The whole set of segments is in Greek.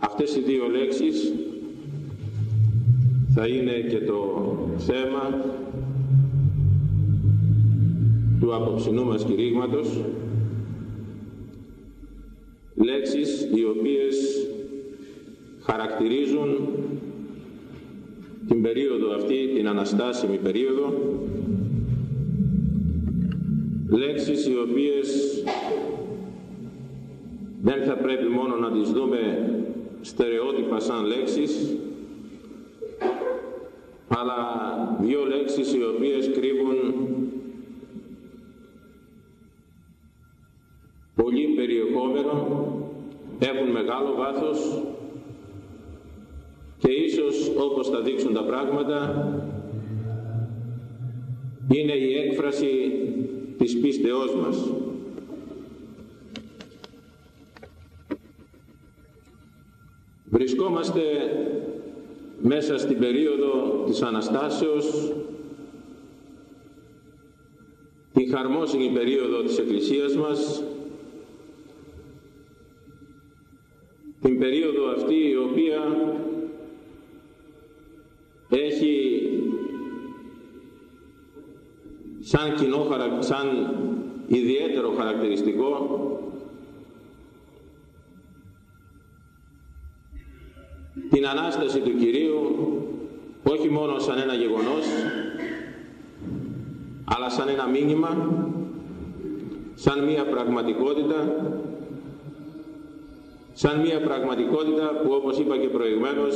Αυτές οι δύο λέξεις θα είναι και το θέμα του απόψινού μας κηρύγματος. Λέξεις οι οποίες χαρακτηρίζουν την περίοδο αυτή, την αναστάσιμη περίοδο. Λέξεις οι οποίες δεν θα πρέπει μόνο να τις δούμε στερεότυπα σαν λέξεις αλλά δύο λέξεις οι οποίες κρύβουν πολύ περιεχόμενο, έχουν μεγάλο βάθος και ίσως όπως θα δείξουν τα πράγματα είναι η έκφραση της πίστεώς μας. Βρισκόμαστε μέσα στην περίοδο της Αναστάσεως, την χαρμόσυνη περίοδο της Εκκλησίας μας, την περίοδο αυτή η οποία έχει σαν, κοινό, σαν ιδιαίτερο χαρακτηριστικό την Ανάσταση του Κυρίου όχι μόνο σαν ένα γεγονός αλλά σαν ένα μήνυμα σαν μία πραγματικότητα σαν μία πραγματικότητα που όπως είπα και προηγουμένως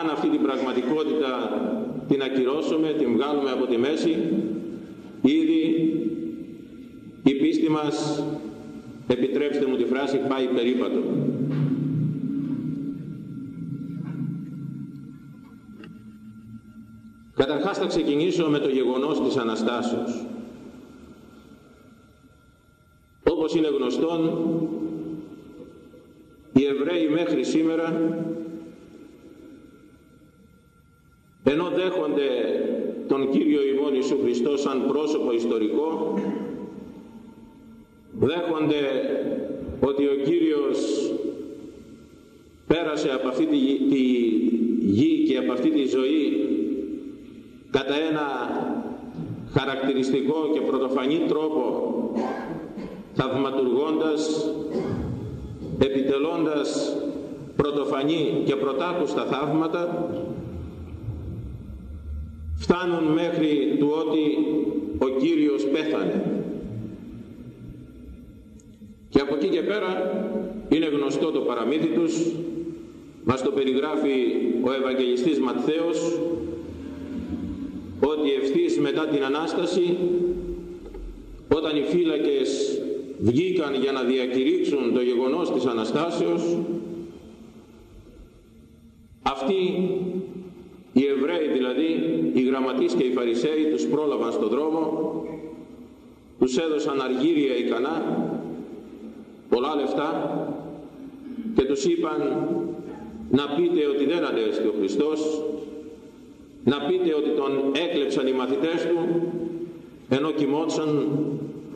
αν αυτή την πραγματικότητα την ακυρώσουμε, την βγάλουμε από τη μέση ήδη η πίστη μας επιτρέψτε μου τη φράση πάει περίπατο Καταρχάς θα ξεκινήσω με το γεγονός της Αναστάσεως. Όπως είναι γνωστόν, οι Εβραίοι μέχρι σήμερα, ενώ δέχονται τον Κύριο ημών Ιησού Χριστό σαν πρόσωπο ιστορικό, δέχονται ότι ο Κύριος πέρασε από αυτή τη, τη γη και από αυτή τη ζωή κατά ένα χαρακτηριστικό και πρωτοφανή τρόπο θαυματουργώντας, επιτελώντας πρωτοφανή και πρωτάκουστα θαύματα φτάνουν μέχρι του ότι ο Κύριος πέθανε. Και από εκεί και πέρα είναι γνωστό το παραμύθι τους, μας το περιγράφει ο Ευαγγελιστής Ματθαίος ότι ευθύς μετά την Ανάσταση όταν οι φύλακες βγήκαν για να διακηρύξουν το γεγονός της Αναστάσεως αυτοί οι Εβραίοι δηλαδή, οι γραμματείς και οι Φαρισαίοι τους πρόλαβαν στον δρόμο τους έδωσαν αργύρια ικανά πολλά λεφτά και τους είπαν να πείτε ότι δεν ανέστη ο Χριστός να πείτε ότι τον έκλεψαν οι μαθητές του ενώ κοιμόντουσαν,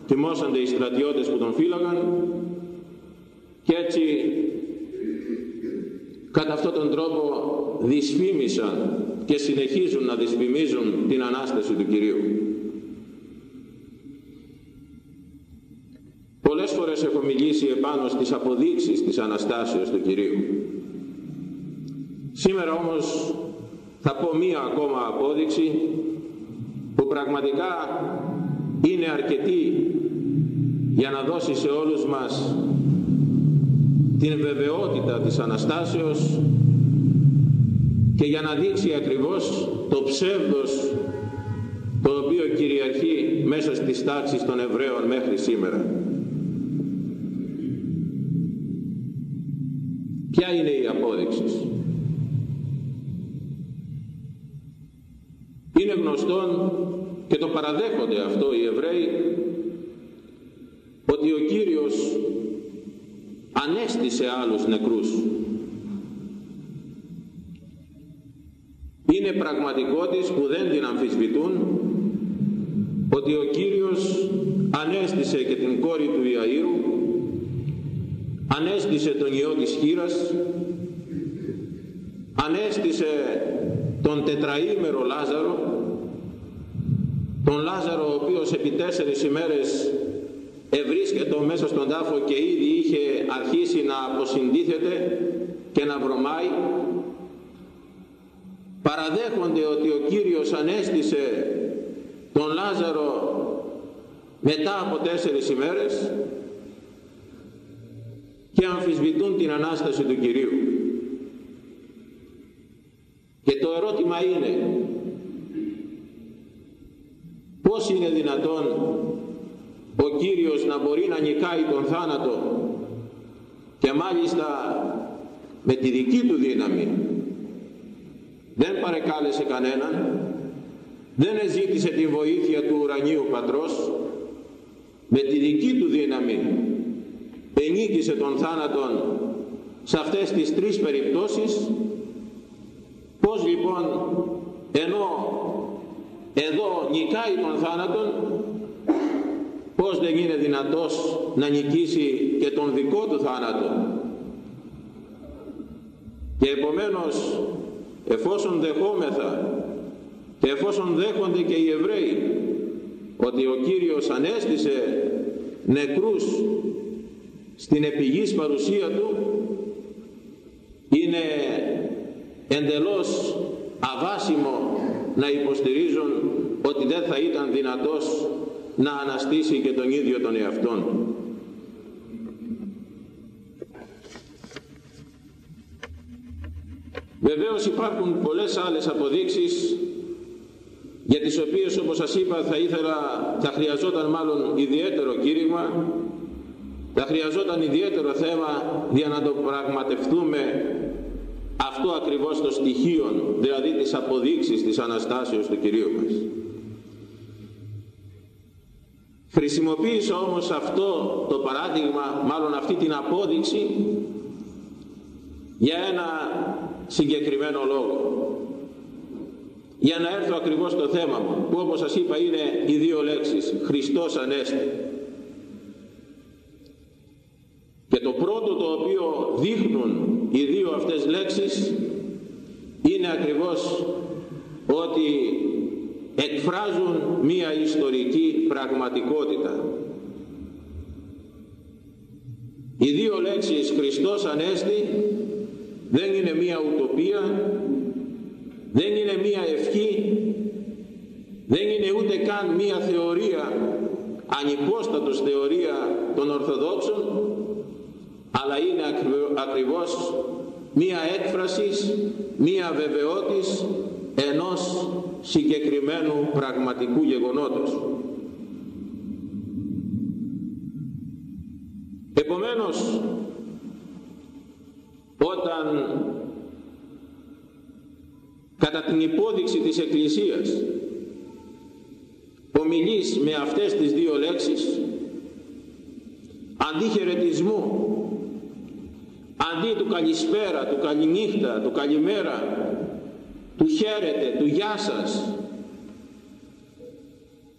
κοιμώσανται οι στρατιώτες που τον φύλαγαν και έτσι κατά αυτόν τον τρόπο δυσφήμισαν και συνεχίζουν να δυσφημίζουν την Ανάσταση του Κυρίου. Πολλές φορές έχω μιλήσει επάνω στις αποδείξεις της Αναστάσεως του Κυρίου. Σήμερα όμως θα πω μία ακόμα απόδειξη που πραγματικά είναι αρκετή για να δώσει σε όλους μας την βεβαιότητα της Αναστάσεως και για να δείξει ακριβώς το ψεύδος το οποίο κυριαρχεί μέσα στις τάξεις των Εβραίων μέχρι σήμερα. Ποια είναι η απόδειξη; Είναι γνωστόν και το παραδέχονται αυτό οι Εβραίοι ότι ο Κύριος ανέστησε άλλους νεκρούς. Είναι πραγματικότης που δεν την αμφισβητούν ότι ο Κύριος ανέστησε και την κόρη του Ιαΐρου ανέστησε τον ιό της χείρας ανέστησε τον τετραήμερο Λάζαρο τον Λάζαρο ο οποίος επί τέσσερις ημέρες ευρίσκεται μέσα στον τάφο και ήδη είχε αρχίσει να αποσυντίθεται και να βρωμάει παραδέχονται ότι ο Κύριος ανέστησε τον Λάζαρο μετά από τέσσερις ημέρες και αμφισβητούν την Ανάσταση του Κυρίου. Και το ερώτημα είναι πώς είναι δυνατόν ο Κύριος να μπορεί να νικάει τον θάνατο και μάλιστα με τη δική του δύναμη; Δεν παρεκάλεσε κανέναν δεν εζήτησε τη βοήθεια του ουρανίου πατρός. Με τη δική του δύναμη ενίκησε τον θάνατον σε αυτές τις τρεις περιπτώσεις. Πως λοιπόν ενώ εδώ νικάει τον θάνατον. Πως δεν είναι δυνατός να νικήσει και τον δικό του θάνατο. Και επομένως εφόσον δεχόμεθα και εφόσον δέχονται και οι Εβραίοι ότι ο Κύριος ανέστησε νεκρούς στην επιγής παρουσία του είναι εντελώς αβάσιμο να υποστηρίζουν ότι δεν θα ήταν δυνατός να αναστήσει και τον ίδιο τον εαυτόν. Βεβαίως υπάρχουν πολλές άλλες αποδείξεις για τις οποίες όπως σας είπα θα ήθελα, θα χρειαζόταν μάλλον ιδιαίτερο κήρυγμα, θα χρειαζόταν ιδιαίτερο θέμα για να το πραγματευτούμε αυτό ακριβώς το στοιχείο, δηλαδή τις αποδείξεις της Αναστάσεως του Κυρίου μας. Χρησιμοποίησα όμως αυτό το παράδειγμα, μάλλον αυτή την απόδειξη, για ένα συγκεκριμένο λόγο για να έρθω ακριβώς στο θέμα μου που όπως σας είπα είναι οι δύο λέξεις Χριστός Ανέστη και το πρώτο το οποίο δείχνουν οι δύο αυτές λέξεις είναι ακριβώς ότι εκφράζουν μία ιστορική πραγματικότητα. Οι δύο λέξεις Χριστός Ανέστη δεν είναι μία ουτοπία δεν είναι μία ευχή δεν είναι ούτε καν μία θεωρία ανυπόστατος θεωρία των Ορθοδόξων αλλά είναι ακριβώς μία έκφρασης, μία βεβαιότης ενός συγκεκριμένου πραγματικού γεγονότος. Επομένως, όταν κατά την υπόδειξη της Εκκλησίας ομιλείς με αυτές τις δύο λέξεις αντί χαιρετισμού αντί του καλησπέρα, του καληνύχτα, του καλημέρα του χαίρετε, του γεια σας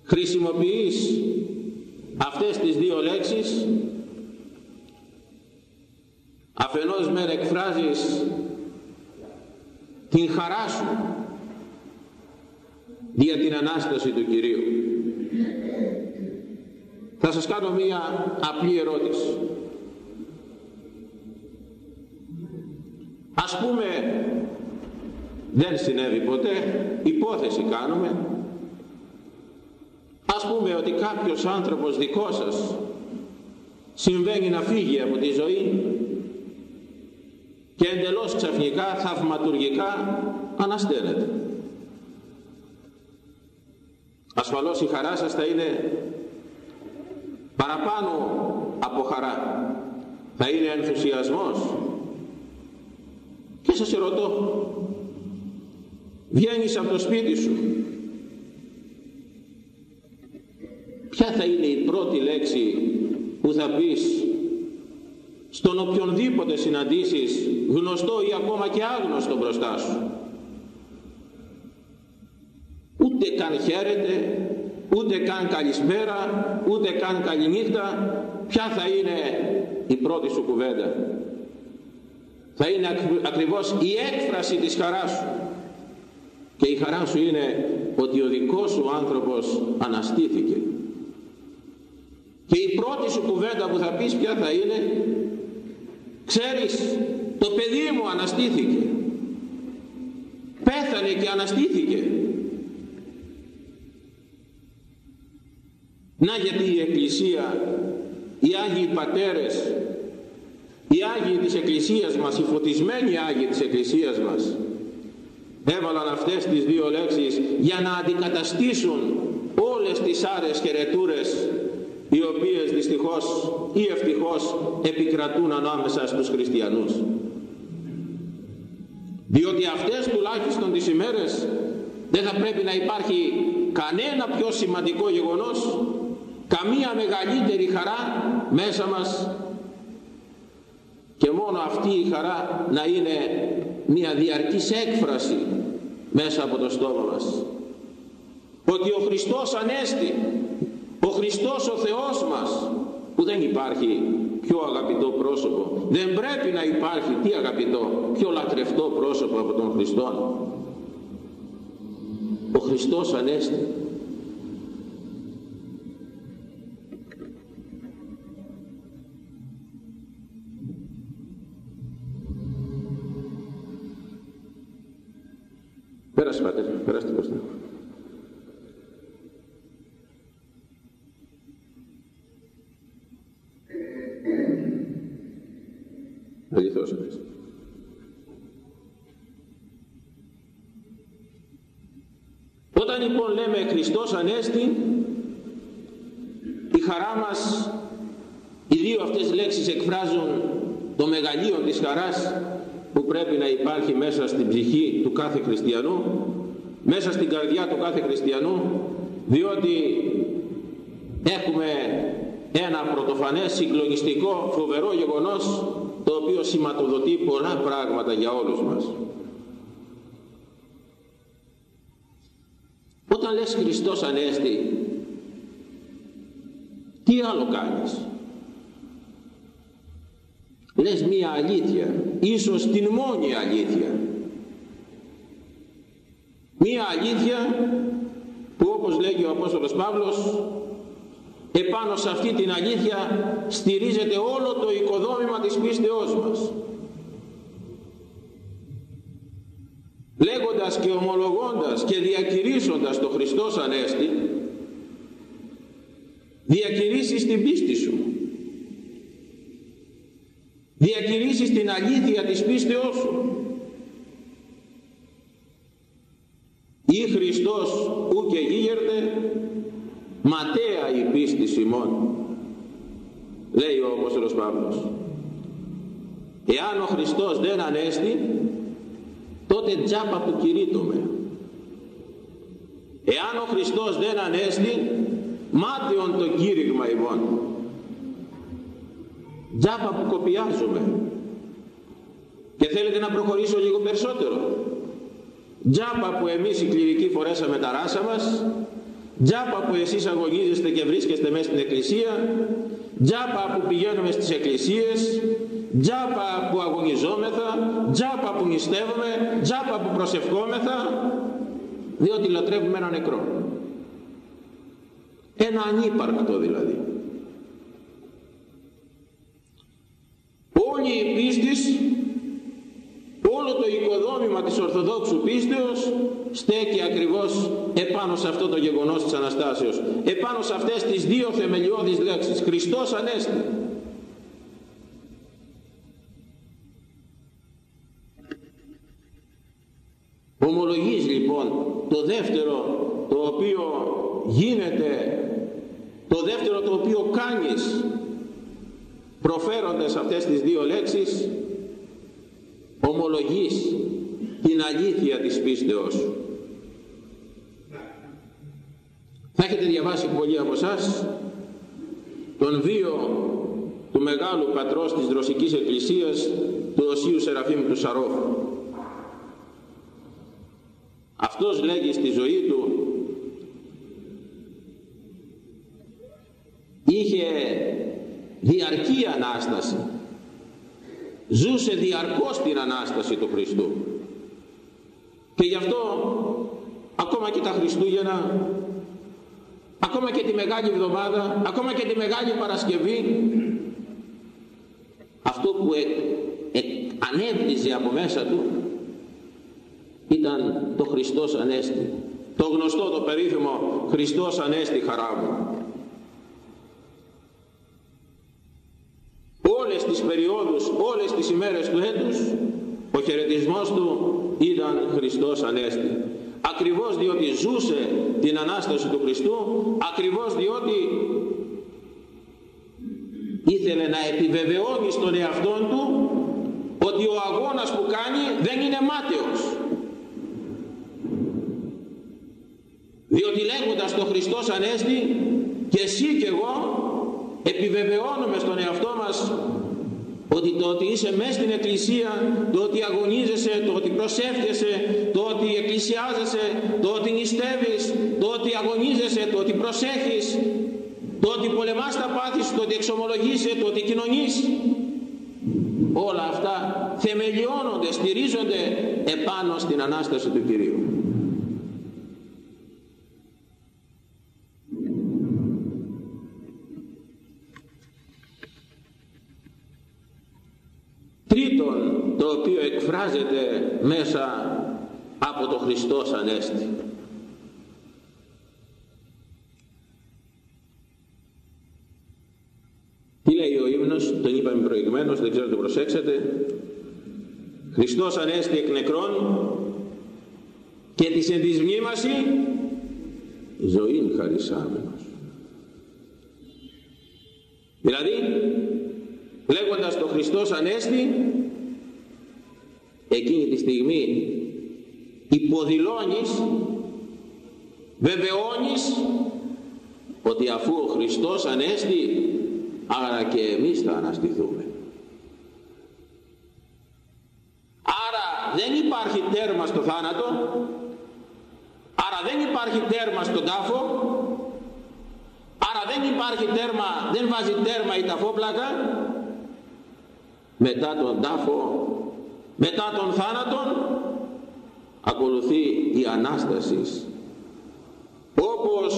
χρησιμοποιείς αυτές τις δύο λέξεις αφενός μεν εκφράζεις την χαρά σου για την Ανάσταση του Κυρίου. Θα σας κάνω μία απλή ερώτηση. Ας πούμε, δεν συνέβη ποτέ, υπόθεση κάνουμε, ας πούμε ότι κάποιος άνθρωπος δικός σας συμβαίνει να φύγει από τη ζωή και εντελώς ξαφνικά, θαυματουργικά ανασταίνεται. Ασφαλώς η χαρά σας θα είναι παραπάνω από χαρά. Θα είναι ενθουσιασμός. Και σας ρωτώ, βγαίνεις από το σπίτι σου, ποια θα είναι η πρώτη λέξη που θα πεις στον οποιονδήποτε συναντήσεις γνωστό ή ακόμα και άγνωστο μπροστά σου; Ούτε καν χαίρετε ούτε καν καλησπέρα ούτε καν καληνύχτα. Ποια θα είναι η πρώτη σου κουβέντα; Θα είναι ακριβώς η έκφραση της χαράς σου. Και η χαρά σου είναι ότι ο δικός σου άνθρωπος αναστήθηκε. Και η πρώτη σου κουβέντα που θα πεις ποια θα είναι; Ξέρεις το παιδί μου αναστήθηκε. Πέθανε και αναστήθηκε. Να γιατί η Εκκλησία οι Άγιοι Πατέρες οι Άγιοι της Εκκλησίας μας οι φωτισμένοι Άγιοι της Εκκλησίας μας έβαλαν αυτές τις δύο λέξεις για να αντικαταστήσουν όλες τις άρες χαιρετούρες οι οποίες δυστυχώς ή ευτυχώς επικρατούν ανάμεσα στους χριστιανούς. Διότι αυτές τουλάχιστον τις ημέρες δεν θα πρέπει να υπάρχει κανένα πιο σημαντικό γεγονός καμία μεγαλύτερη χαρά μέσα μας και μόνο αυτή η χαρά να είναι μια διαρκής έκφραση μέσα από το στόμα μας. Ότι ο Χριστός Ανέστη ο Χριστός ο Θεός μας που δεν υπάρχει πιο αγαπητό πρόσωπο δεν πρέπει να υπάρχει τι αγαπητό πιο λατρευτό πρόσωπο από τον Χριστό ο Χριστός Ανέστη Πέρασε πατέρα, περάστε μπροστά. Αληθώς Χριστός. Όταν λοιπόν λέμε Χριστός Ανέστη, η χαρά μας, οι δύο αυτές λέξεις εκφράζουν το μεγαλείο της χαράς που πρέπει να υπάρχει μέσα στην ψυχή του κάθε χριστιανού, μέσα στην καρδιά του κάθε χριστιανού, διότι έχουμε ένα πρωτοφανές συγκλονιστικό φοβερό γεγονός το οποίο σηματοδοτεί πολλά πράγματα για όλους μας. Όταν λες Χριστός Ανέστη, τι άλλο κάνεις; Λες μία αλήθεια, ίσως την μόνη αλήθεια. Μία αλήθεια που όπως λέγει ο Απόστολος Παύλος επάνω σε αυτή την αλήθεια στηρίζεται όλο το οικοδόμημα της πίστεώς μας. Λέγοντας και ομολογώντας και διακηρύσσοντας το Χριστός Ανέστη, διακηρύσεις την πίστη σου. Διακηρύσεις την αλήθεια της πίστεώς σου. Ή Χριστός ου και γίγερτε ματέα η πίστη Σιμών λέει ο Απόστολος Παύλος. Εάν ο Χριστός δεν ανέστη τότε τζάπα που κηρύττουμε εάν ο Χριστός δεν ανέστη μάταιον το κήρυγμα ημών τζάπα που κοπιάζουμε και θέλετε να προχωρήσω λίγο περισσότερο. Τζάπα που εμείς οι κληρικοί φορέσαμε τα ράσα μας. Τζάπα που εσείς αγωνίζεστε και βρίσκεστε μέσα στην εκκλησία, τζάπα που πηγαίνουμε στις εκκλησίες, τζάπα που αγωνιζόμεθα, τζάπα που νηστεύουμε, τζάπα που προσευχόμεθα, διότι λατρεύουμε ένα νεκρό. Ένα ανύπαρκτο δηλαδή. Όλη η πίστης όλο το οικοδόμημα της Ορθοδόξου πίστεως στέκει ακριβώς επάνω σε αυτό το γεγονός της Αναστάσεως επάνω σε αυτές τις δύο θεμελιώδεις λέξεις Χριστός Ανέστη. Ομολογείς λοιπόν το δεύτερο το οποίο γίνεται το δεύτερο το οποίο κάνεις προφέροντας αυτές τις δύο λέξεις ομολογείς την αλήθεια της πίστεως σου. Θα έχετε διαβάσει πολλοί από εσάς τον βίο του μεγάλου πατρός της Ρωσικής Εκκλησίας του Οσίου Σεραφείμ του Σαρόφ. Αυτός λέγει στη ζωή του είχε διαρκή Ανάσταση. Ζούσε διαρκώς την Ανάσταση του Χριστού. Και γι' αυτό ακόμα και τα Χριστούγεννα ακόμα και τη Μεγάλη Εβδομάδα ακόμα και τη Μεγάλη Παρασκευή αυτό που ε, ε, ανέβριζε από μέσα του ήταν το Χριστός Ανέστη. Το γνωστό το περίφημο Χριστός Ανέστη χαρά μου όλες τις περιόδους όλες τις ημέρες του έτους ο χαιρετισμός του ήταν Χριστός Ανέστη. Ακριβώς διότι ζούσε την Ανάσταση του Χριστού ακριβώς διότι ήθελε να επιβεβαιώνει στον εαυτό του ότι ο αγώνας που κάνει δεν είναι μάταιος. Διότι λέγοντας το Χριστός Ανέστη και εσύ και εγώ επιβεβαιώνουμε στον εαυτό μας ότι το ότι είσαι μέσα στην εκκλησία, το ότι αγωνίζεσαι, το ότι προσεύχεσαι, το ότι εκκλησιάζεσαι, το ότι νηστεύεις, το ότι αγωνίζεσαι, το ότι προσέχεις, το ότι πολεμάς τα πάθη σου, το ότι εξομολογείσαι, το ότι κοινωνείς, όλα αυτά θεμελιώνονται, στηρίζονται επάνω στην Ανάσταση του Κυρίου. Τρίτον, το οποίο εκφράζεται μέσα από το Χριστός Ανέστη. Τι λέει ο ύμνος, τον είπαμε προηγουμένως, δεν ξέρω αν το προσέξετε. Χριστός Ανέστη εκ νεκρών και της εν της μνήμαση ζωήν χαρισάμενος. Δηλαδή, λέγοντας το Χριστός Ανέστη εκείνη τη στιγμή υποδηλώνεις βεβαιώνεις ότι αφού ο Χριστός Ανέστη άρα και εμείς θα αναστηθούμε. Άρα δεν υπάρχει τέρμα στο θάνατο άρα δεν υπάρχει τέρμα στον τάφο άρα δεν υπάρχει τέρμα δεν βάζει τέρμα η ταφόπλακα. Μετά τον τάφο μετά τον θάνατον ακολουθεί η Ανάστασης. Όπως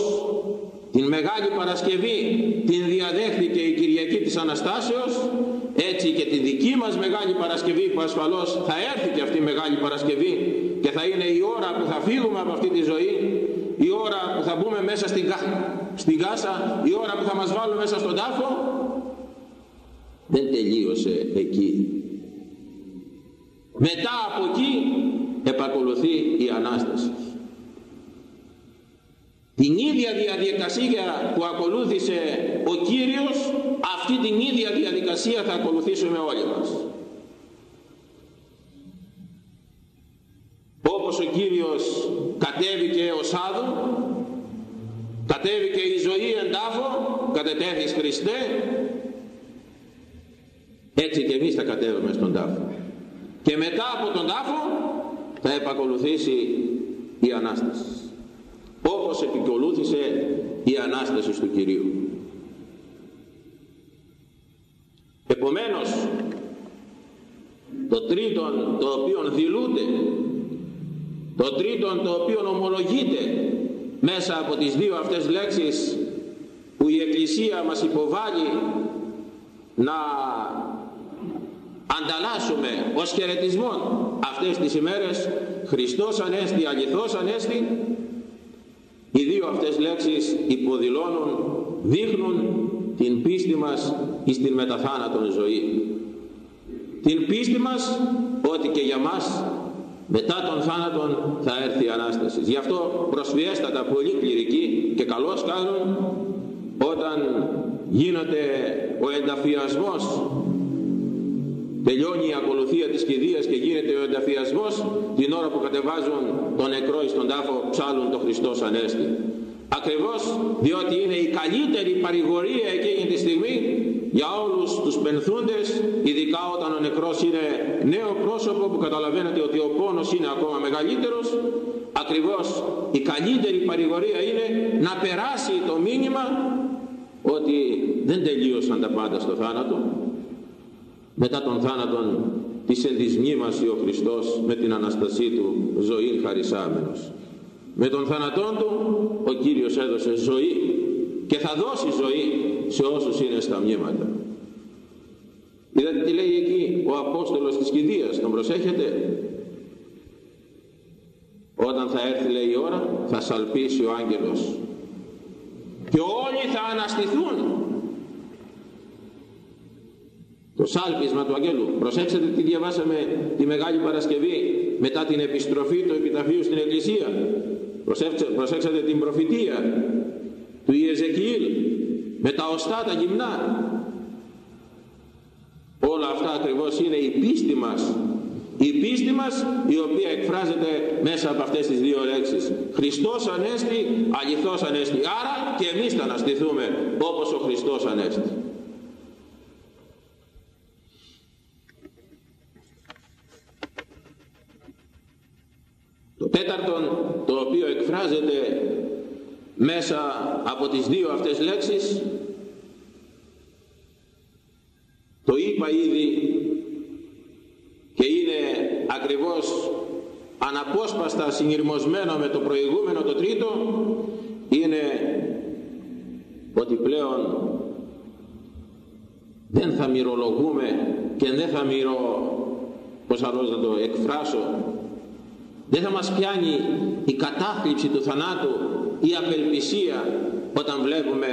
την Μεγάλη Παρασκευή την διαδέχθηκε η Κυριακή της Αναστάσεως έτσι και τη δική μας Μεγάλη Παρασκευή που ασφαλώς θα έρθει και αυτή η Μεγάλη Παρασκευή και θα είναι η ώρα που θα φύγουμε από αυτή τη ζωή η ώρα που θα μπούμε μέσα στην, στην κάσα η ώρα που θα μας βάλουν μέσα στον τάφο δεν τελείωσε εκεί μετά από εκεί επακολουθεί η Ανάσταση. Την ίδια διαδικασία που ακολούθησε ο Κύριος αυτή την ίδια διαδικασία θα ακολουθήσουμε όλοι μας. Όπως ο Κύριος κατέβηκε ο Σάδου κατέβηκε η ζωή εν τάφο κατετέθης Χριστέ έτσι και εμείς θα κατέβουμε στον τάφο και μετά από τον τάφο θα επακολουθήσει η Ανάσταση όπως επικολούθησε η Ανάσταση του Κυρίου. Επομένως το τρίτον το οποίο δηλούνται το τρίτον το οποίο ομολογείται μέσα από τις δύο αυτές λέξεις που η Εκκλησία μας υποβάλλει να ανταλλάσσουμε ως χαιρετισμό αυτές τις ημέρες. Χριστός Ανέστη, αληθώς Ανέστη. Οι δύο αυτές λέξεις υποδηλώνουν, δείχνουν την πίστη μας εις την μεταθάνατον ζωή. Την πίστη μας ότι και για μας μετά τον θάνατον θα έρθει η Ανάσταση. Γι' αυτό προσφιέστατα πολύ κληρικοί και καλώς κάνουν όταν γίνεται ο ενταφιασμός τελειώνει η ακολουθία της κηδείας και γίνεται ο ενταφιασμός την ώρα που κατεβάζουν τον νεκρό στον τάφο ψάλουν το Χριστός Ανέστη ακριβώς διότι είναι η καλύτερη παρηγορία εκείνη τη στιγμή για όλους τους πενθούντες ειδικά όταν ο νεκρός είναι νέο πρόσωπο που καταλαβαίνετε ότι ο πόνος είναι ακόμα μεγαλύτερος. Ακριβώς η καλύτερη παρηγορία είναι να περάσει το μήνυμα ότι δεν τελείωσαν τα πάντα στο θάνατο μετά τον θάνατον της ενδυσμή μας ο Χριστός με την Αναστασή Του ζωή χαρισάμενος. Με τον θάνατόν Του ο Κύριος έδωσε ζωή και θα δώσει ζωή σε όσους είναι στα μνήματα. Είδατε τι λέει εκεί ο Απόστολος της Κηδείας τον προσέχετε; Όταν θα έρθει λέει η ώρα θα σαλπίσει ο άγγελος και όλοι θα αναστηθούν το σάλπισμα του Αγγέλου. Προσέξτε τι διαβάσαμε τη Μεγάλη Παρασκευή μετά την επιστροφή του επιταφείου στην Εκκλησία. Προσέξτε, προσέξτε την προφητεία του Ιεζεκιήλ με τα οστά τα γυμνά. Όλα αυτά ακριβώς είναι η πίστη μας. Η πίστη μας η οποία εκφράζεται μέσα από αυτές τις δύο λέξεις. Χριστός Ανέστη, αληθώς Ανέστη. Άρα και εμείς θα αναστηθούμε όπως ο Χριστός Ανέστη Το τέταρτον το οποίο εκφράζεται μέσα από τις δύο αυτές λέξεις το είπα ήδη και είναι ακριβώς αναπόσπαστα συνειρμοσμένο με το προηγούμενο το τρίτο είναι ότι πλέον δεν θα μυρολογούμε και δεν θα μυρω πως αλλιώς να το εκφράσω δεν θα μας πιάνει η κατάθλιψη του θανάτου, η απελπισία όταν βλέπουμε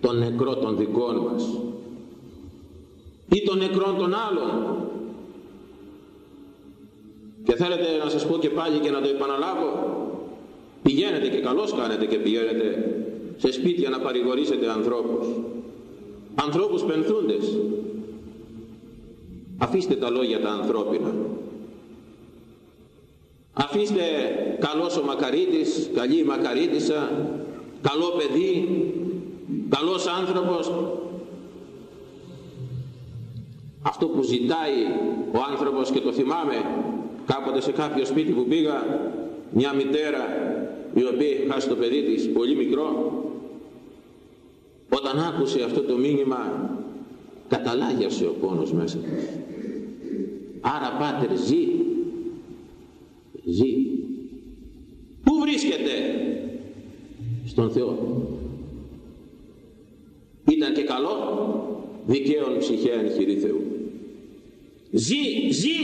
τον νεκρό των δικών μας ή τον νεκρό των άλλων. Και θέλετε να σας πω και πάλι και να το επαναλάβω, πηγαίνετε και καλώς κάνετε και πηγαίνετε σε σπίτια να παρηγορήσετε ανθρώπους. Ανθρώπους πενθούντες. Αφήστε τα λόγια τα ανθρώπινα αφήστε καλός ο Μακαρίτης, καλή η Μακαρίτησα, καλό παιδί, καλός άνθρωπος. Αυτό που ζητάει ο άνθρωπος και το θυμάμαι κάποτε σε κάποιο σπίτι που πήγα, μια μητέρα η οποία είχε χάσει το παιδί της πολύ μικρό, όταν άκουσε αυτό το μήνυμα καταλάγιασε ο πόνος μέσα Άρα πάτερ ζει ζει. Πού βρίσκεται; Στον Θεό. Ήταν και καλό, δικαίων ψυχαίων χειρή Θεού. Ζει, ζει.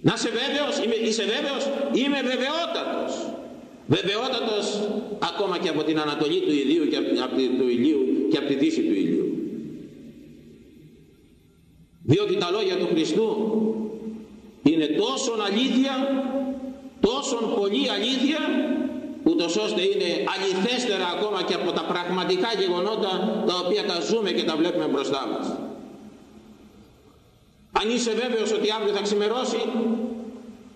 Να είσαι βέβαιος, είμαι, είσαι βέβαιος, είμαι βεβαιότατος. Βεβαιότατος ακόμα και από την ανατολή του ηλίου και από, του ηλίου και από τη δύση του ηλίου. Διότι τα λόγια του Χριστού είναι τόσο αλήθεια τόσο πολύ αλήθεια ούτως ώστε είναι αληθέστερα ακόμα και από τα πραγματικά γεγονότα τα οποία τα ζούμε και τα βλέπουμε μπροστά μας. Αν είσαι βέβαιος ότι αύριο θα ξημερώσει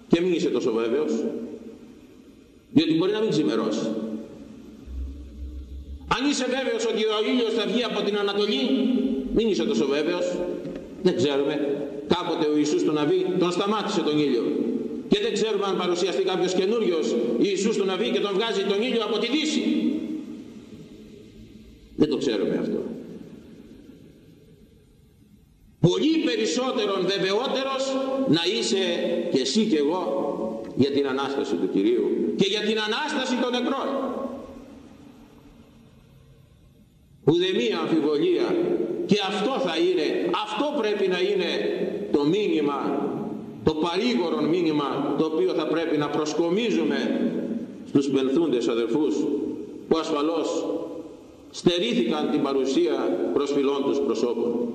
και μην είσαι τόσο βέβαιος διότι μπορεί να μην ξημερώσει. Αν είσαι βέβαιος ότι ο ήλιος θα βγει από την Ανατολή μην είσαι τόσο βέβαιος δεν ξέρουμε κάποτε ο Ιησούς τον Ναβί τον σταμάτησε τον ήλιο. Και δεν ξέρουμε αν παρουσιαστεί κάποιος καινούριος Ιησούς τον Ναβί και τον βγάζει τον ήλιο από τη Δύση. Δεν το ξέρουμε αυτό. Πολύ περισσότερον βεβαιότερος να είσαι και εσύ και εγώ για την Ανάσταση του Κυρίου και για την Ανάσταση των νεκρών. Ουδεμία αμφιβολία. Και αυτό θα είναι αυτό πρέπει να είναι το μήνυμα το παρήγορο μήνυμα το οποίο θα πρέπει να προσκομίζουμε στους πενθούντες αδελφούς που ασφαλώς στερήθηκαν την παρουσία προσφυλών τους προσώπων.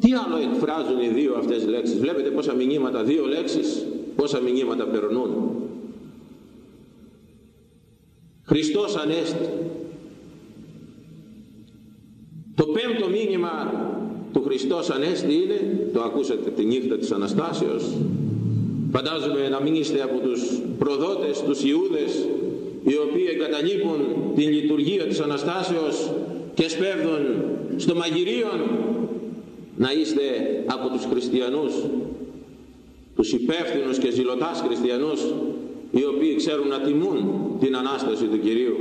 Τι άλλο εκφράζουν οι δύο αυτές λέξεις; Βλέπετε πόσα μηνύματα, δύο λέξεις, πόσα μηνύματα περνούν. Χριστός Ανέστη. Το πέμπτο μήνυμα του Χριστός Ανέστη είναι, το ακούσατε τη νύχτα της Αναστάσεως, φαντάζομαι να μην είστε από τους προδότες, τους Ιούδες, οι οποίοι εγκαταλείπουν την λειτουργία της Αναστάσεως και σπέβδουν στο μαγειρίον, να είστε από τους χριστιανούς τους υπεύθυνους και ζηλωτάς χριστιανούς οι οποίοι ξέρουν να τιμούν την Ανάσταση του Κυρίου.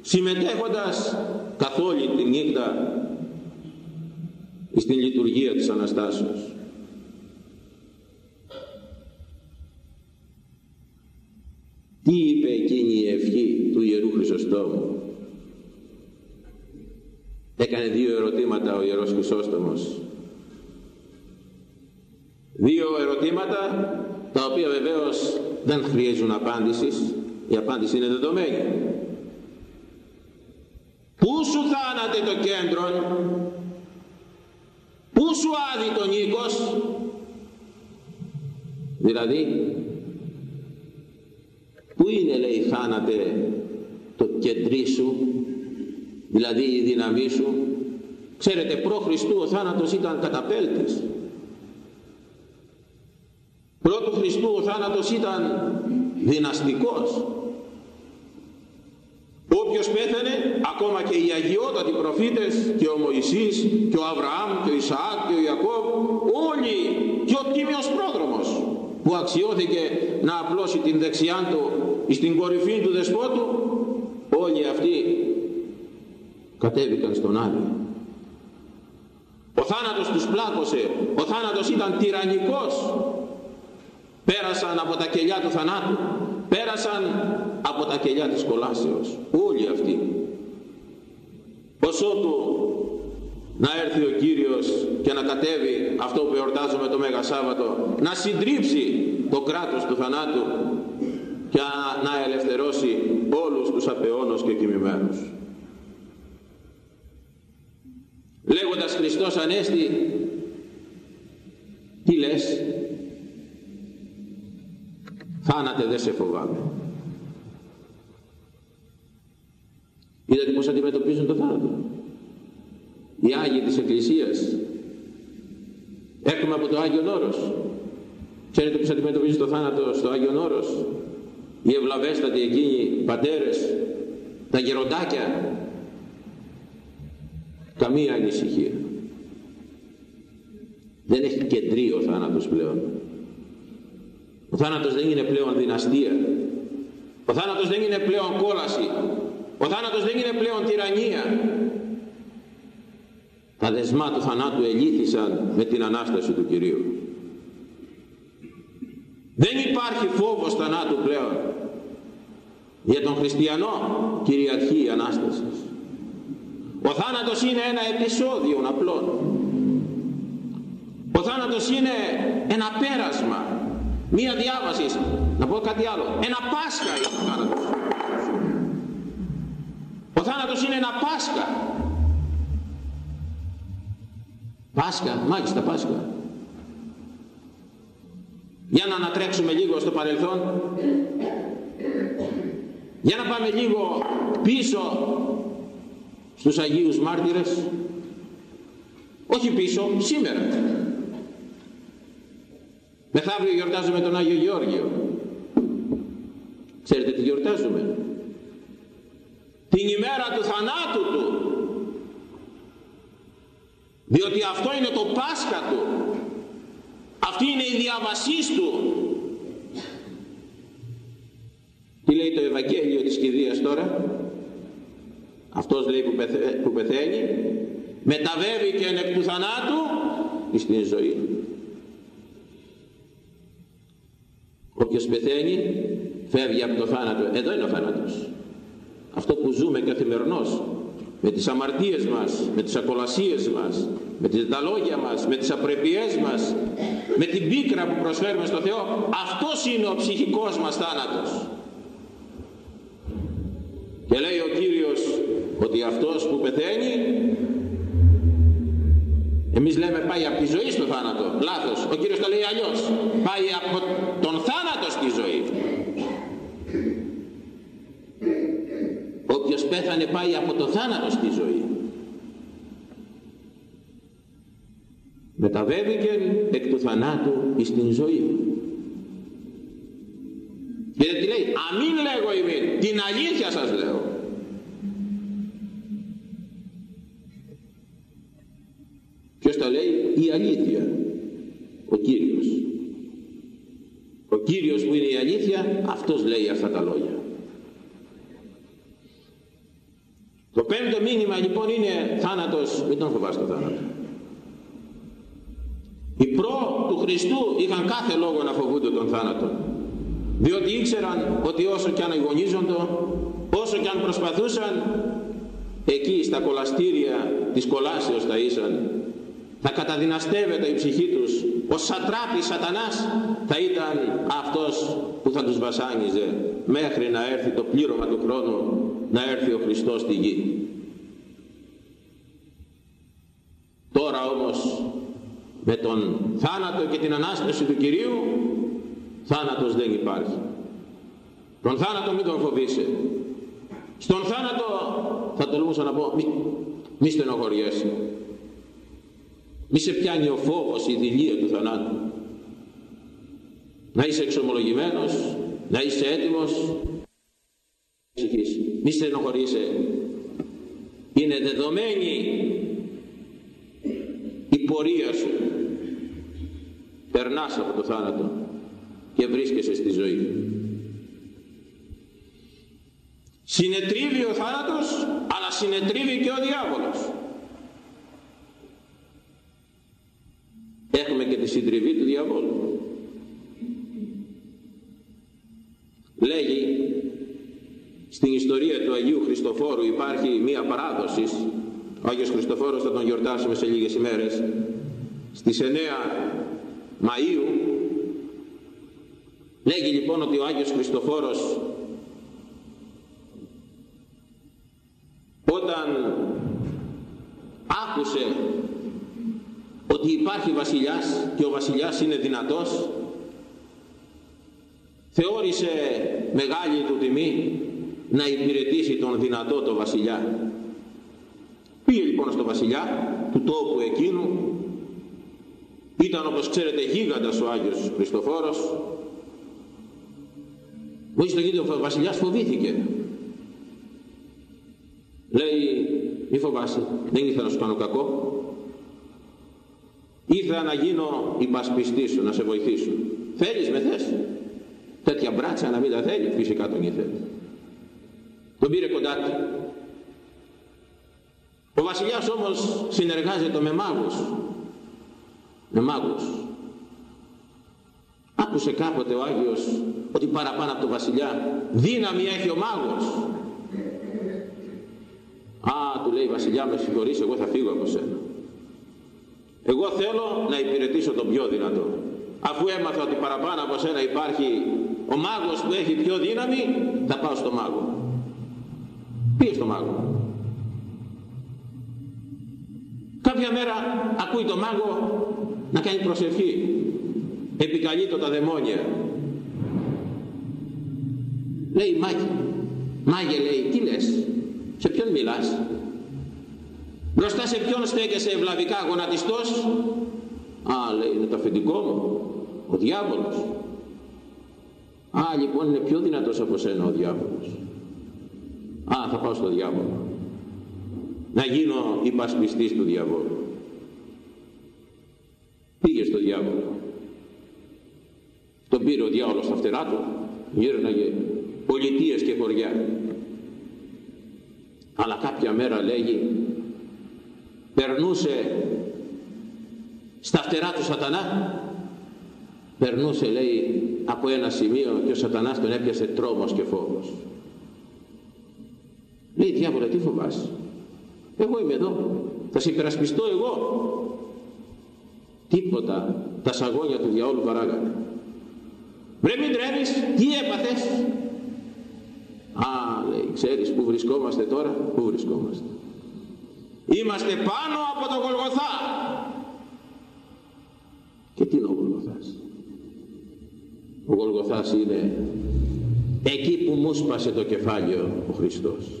Συμμετέχοντας καθ' όλη τη νύχτα στην λειτουργία της Αναστάσεως. Τι είπε εκείνη η ευχή του Ιερού Χρυσοστόμου; Έκανε δύο ερωτήματα ο Ιερός Χρυσόστομος. Δύο ερωτήματα τα οποία βεβαίως δεν χρειάζουν απάντησης. Η απάντηση είναι δεδομένη. Πού σου θάνατε το κέντρο, πού σου άδει το νίκος, δηλαδή πού είναι λέει θάνατε το κεντρί σου, δηλαδή η δύναμή σου; Ξέρετε προ Χριστού ο θάνατος ήταν καταπέλτης. Πρώτου Χριστού ο θάνατος ήταν δυναστικός. Όποιος πέθανε, ακόμα και οι αγιότατοι προφήτες και ο Μωυσής και ο Αβραάμ και ο Ισαάκ και ο Ιακώβ, όλοι και ο τίμιος πρόδρομος που αξιώθηκε να απλώσει την δεξιά του στην κορυφή του δεσπότου, όλοι αυτοί κατέβηκαν στον Άδη. Ο θάνατος τους πλάκωσε, ο θάνατος ήταν τυραννικός, πέρασαν από τα κελιά του θανάτου, πέρασαν από τα κελιά της κολάσεως, όλοι αυτοί. Όσο του να έρθει ο Κύριος και να κατέβει αυτό που εορτάζουμε το Μέγα Σάββατο, να συντρίψει το κράτος του θανάτου και να ελευθερώσει όλους τους απεώνους και κοιμημένους. Λέγοντας Χριστός Ανέστη, τι λες, θάνατε δεν σε φοβάμαι. Είδατε πως αντιμετωπίζουν το θάνατο. Οι Άγιοι της Εκκλησίας. Έρχομαι από το Άγιο Όρος. Ξέρετε πως αντιμετωπίζει το θάνατο στο Άγιο Όρος. Οι ευλαβέστατοι εκείνοι πατέρες, τα γεροντάκια. Καμία ανησυχία. Δεν έχει κεντρεί ο θάνατος πλέον. Ο θάνατος δεν είναι πλέον δυναστεία. Ο θάνατος δεν είναι πλέον κόλαση. Ο θάνατος δεν είναι πλέον τυραννία. Τα δεσμά του θανάτου ελήθησαν με την Ανάσταση του Κυρίου. Δεν υπάρχει φόβος θανάτου πλέον. Για τον χριστιανό κυριαρχεί η Ανάστασης. Ο θάνατος είναι ένα επεισόδιο απλό. Ο θάνατος είναι ένα πέρασμα Μία διάβασης, να πω κάτι άλλο. Ένα Πάσχα είναι ο θάνατος. Ο θάνατος είναι ένα Πάσχα. Πάσχα, μάλιστα Πάσχα. Για να ανατρέξουμε λίγο στο παρελθόν. Για να πάμε λίγο πίσω στους Αγίους Μάρτυρες. Όχι πίσω, σήμερα. Μεθαύριο γιορτάζουμε τον Άγιο Γεώργιο. Ξέρετε τι γιορτάζουμε; Την ημέρα του θανάτου του. Διότι αυτό είναι το Πάσχα του. Αυτή είναι η διαβασής του. Τι λέει το Ευαγγέλιο της Κηδείας τώρα; Αυτός λέει που πεθαίνει. Μεταβεύει και εκ του θανάτου στην ζωή. Όποιος πεθαίνει φεύγει από το θάνατο. Εδώ είναι ο θάνατος. Αυτό που ζούμε καθημερινώς με τις αμαρτίες μας, με τις ακολασίες μας, με τα λόγια μας, με τις απρεπιές μας, με την πίκρα που προσφέρουμε στο Θεό, αυτός είναι ο ψυχικός μας θάνατος. Και λέει ο Κύριος ότι αυτός που πεθαίνει εμείς λέμε πάει από τη ζωή στο θάνατο. Λάθος. Ο Κύριος το λέει αλλιώς. Πάει από τον θάνατο στη ζωή. Όποιος πέθανε πάει από το θάνατο στη ζωή. Μεταβέβηκε εκ του θανάτου εις την ζωή. Και τι λέει, αμήν λέγω ημίν, την αλήθεια σας λέω. Ποιος τα λέει, η αλήθεια, ο Κύριος. Κύριος που είναι η αλήθεια αυτός λέει αυτά τα λόγια το πέμπτο μήνυμα λοιπόν είναι θάνατος. Μην τον φοβάστε το θάνατο. Οι προ του Χριστού είχαν κάθε λόγο να φοβούνται τον θάνατο. Διότι ήξεραν ότι όσο και αν αγωνίζονται όσο και αν προσπαθούσαν εκεί στα κολαστήρια της κολάσεως θα ήσαν. Θα καταδυναστεύεται η ψυχή τους. Ο σατράπης σατανάς θα ήταν αυτός που θα τους βασάνιζε μέχρι να έρθει το πλήρωμα του χρόνου να έρθει ο Χριστός στη γη τώρα όμως με τον θάνατο και την Ανάσταση του Κυρίου θάνατος δεν υπάρχει τον θάνατο μην τον φοβήσει στον θάνατο θα τολμούσα να πω μη, μη στενοχωριέσαι μη σε πιάνει ο φόβος, η δηλία του θανάτου. Να είσαι εξομολογημένος, να είσαι έτοιμος. Μη στενοχωρείσαι. Είναι δεδομένη η πορεία σου. Περνάς από το θάνατο και βρίσκεσαι στη ζωή. Συνετρίβει ο θάνατος, αλλά συνετρίβει και ο διάβολος. έχουμε και τη συντριβή του διαβόλου λέγει στην ιστορία του Αγίου Χριστοφόρου υπάρχει μία παράδοσης. Ο Άγιος Χριστοφόρος θα τον γιορτάσουμε σε λίγες ημέρες. Στις 9 Μαΐου λέγει λοιπόν ότι ο Άγιος Χριστοφόρος όταν άκουσε ότι υπάρχει βασιλιάς και ο βασιλιάς είναι δυνατός θεώρησε μεγάλη του τιμή να υπηρετήσει τον δυνατό το βασιλιά πήγε λοιπόν στο βασιλιά του τόπου εκείνου ήταν όπως ξέρετε γίγαντας ο Άγιος Χριστοφόρος Μόλις το γίγαντο ο βασιλιάς φοβήθηκε λέει μη φοβάσαι δεν ήθελα να σου κάνω κακό Ήρθα να γίνω υπασπιστής σου, να σε βοηθήσω. Θέλεις με θες. Τέτοια μπράτσα να μην τα θέλει, φυσικά τον ήθελε. Τον πήρε κοντά του. Ο βασιλιάς όμως συνεργάζεται με μάγους. Με μάγους. Άκουσε κάποτε ο Άγιος ότι παραπάνω από τον βασιλιά δύναμη έχει ο μάγος. Α, του λέει βασιλιά με συγχωρείς, εγώ θα φύγω από σένα. Εγώ θέλω να υπηρετήσω τον πιο δυνατό. Αφού έμαθα ότι παραπάνω από σένα υπάρχει ο μάγος που έχει πιο δύναμη, θα πάω στο μάγο. Πήγε στο μάγο. Κάποια μέρα ακούει το μάγο να κάνει προσευχή. Επικαλείτο τα δαιμόνια. Λέει μάγε, μάγε λέει, τι λες, σε ποιον μιλάς; Μπροστά σε ποιον στέκεσαι ευλαβικά γονατιστός; Α, λέει, είναι το αφεντικό μου, ο διάβολος. Α, λοιπόν, είναι πιο δυνατός από σένα ο διάβολος. Α, θα πάω στο διάβολο. Να γίνω υπασπιστής του διαβόλου. Πήγε στο διάβολο. Τον πήρε ο διάβολος στα φτερά του, γύρναγε πολιτείες και χωριά. Αλλά κάποια μέρα λέγει περνούσε στα φτερά του σατανά περνούσε λέει από ένα σημείο και ο σατανάς τον έπιασε τρόμος και φόβος λέει διάβολα τι φοβάσαι εγώ είμαι εδώ θα σε υπερασπιστώ εγώ τίποτα τα σαγόνια του διαόλου παράγανε βρε μην τρέμεις τι έπαθες; Α λέει ξέρεις που βρισκόμαστε τώρα; Που βρισκόμαστε; Είμαστε πάνω από το Γολγοθά. Και τι είναι ο Γολγοθάς; Ο Γολγοθάς είναι εκεί που μου σπάσε το κεφάλιο ο Χριστός.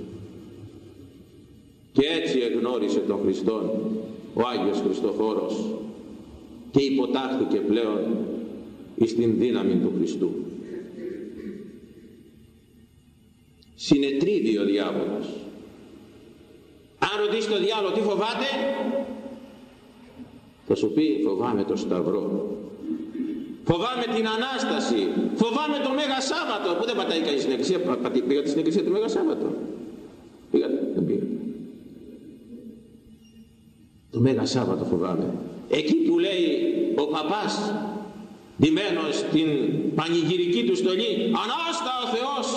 Και έτσι εγνώρισε τον Χριστόν ο Άγιος Χριστοφόρος και υποτάχθηκε πλέον εις την δύναμη του Χριστού. Συνετρίβει ο διάβολος αν ρωτήσει το διάλογο τι φοβάται, θα σου πει φοβάμαι το σταυρό. Φοβάμαι την Ανάσταση. Φοβάμαι το Μέγα Σάββατο. Πού δεν πατάει κανείς στην εκκλησία. Πήγατε στην εκκλησία το Μέγα Σάββατο. Το Μέγα Σάββατο φοβάμαι. Εκεί που λέει ο παπάς ντυμένος στην πανηγυρική του στολή Ανάστα ο Θεός.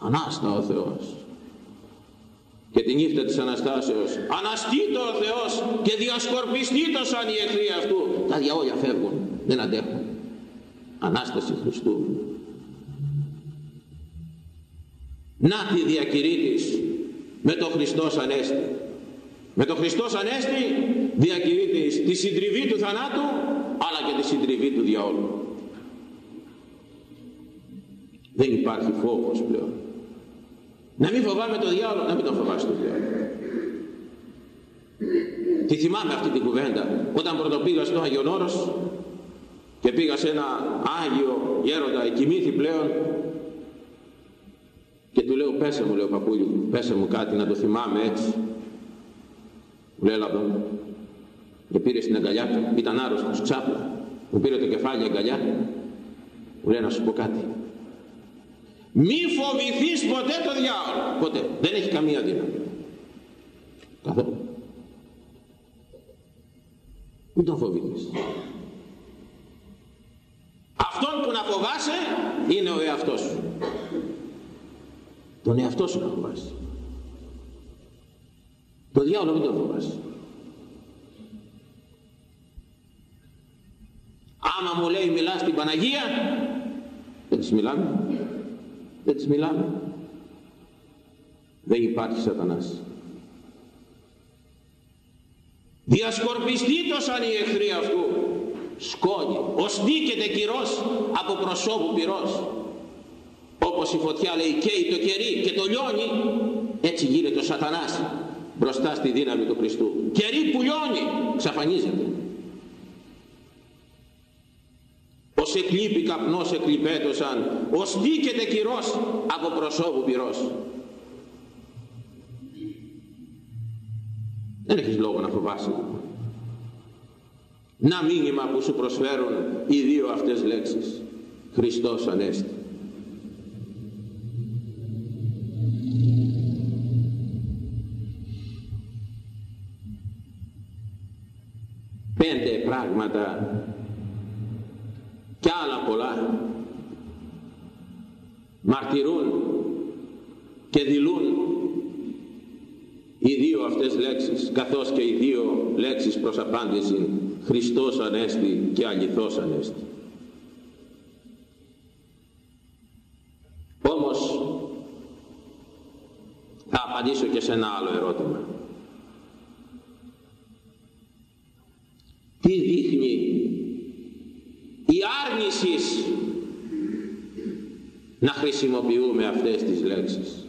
Ανάστα ο Θεός! Και τη νύχτα της Αναστάσεως αναστήτω ο Θεός και διασκορπιστήτω σαν οι εχθροί αυτού! Τα διαόλια φεύγουν δεν αντέχουν. Ανάσταση Χριστού. Να τη διακηρύτης με το Χριστός Ανέστη με το Χριστός Ανέστη διακηρύτης τη συντριβή του θανάτου αλλά και τη συντριβή του διαόλου. Δεν υπάρχει φόβος πλέον. Να μην φοβάμαι το διάολο, να μην τον φοβάσαι το διάολο. Τι θυμάμαι αυτή την κουβέντα. Όταν πρωτοπήγα στο Άγιον Όρος και πήγα σε ένα Άγιο γέροντα εκοιμήθη πλέον και του λέω πέσε μου λέει ο παππούλι μου πέσε μου κάτι να το θυμάμαι έτσι μου λέει έλα με πήρες στην αγκαλιά του ήταν άρρωστος ξάπλα μου πήρε το κεφάλι αγκαλιά μου λέει να σου πω κάτι μη φοβηθείς ποτέ το διάολο. Ποτέ. Δεν έχει καμία δύναμη. Καθόλου. Μην τον φοβηθείς. Αυτόν που να φοβάσαι είναι ο εαυτός σου. Τον εαυτό σου να φοβάσαι. Το διάολο μην τον φοβάσαι. Άμα μου λέει μιλάς στην Παναγία, δεν της μιλάμε. Δεν τις μιλάμε. Δεν υπάρχει σατανάς. Διασκορπιστεί το σαν οι εχθροί αυτού. Σκόνη. Οστίκεται κυρός από προσώπου πυρός. Όπως η φωτιά λέει καίει το κερί και το λιώνει. Έτσι γίνεται ο σατανάς μπροστά στη δύναμη του Χριστού. Κερί που λιώνει ξαφανίζεται. ως εκλείπει καπνός εκλειπέτωσαν, ως δίκεται κυρός από προσώπου πυρός. Δεν έχεις λόγο να φοβάσαι. Να μήνυμα που σου προσφέρουν οι δύο αυτές λέξεις. Χριστός Ανέστη. Πράγματα και άλλα πολλά. Μαρτυρούν και δηλούν οι δύο αυτές λέξεις καθώς και οι δύο λέξεις προς απάντηση Χριστός Ανέστη και Αληθός Ανέστη όμως θα απαντήσω και σε ένα άλλο ερώτημα τι δείχνει η άρνηση να χρησιμοποιούμε αυτές τις λέξεις.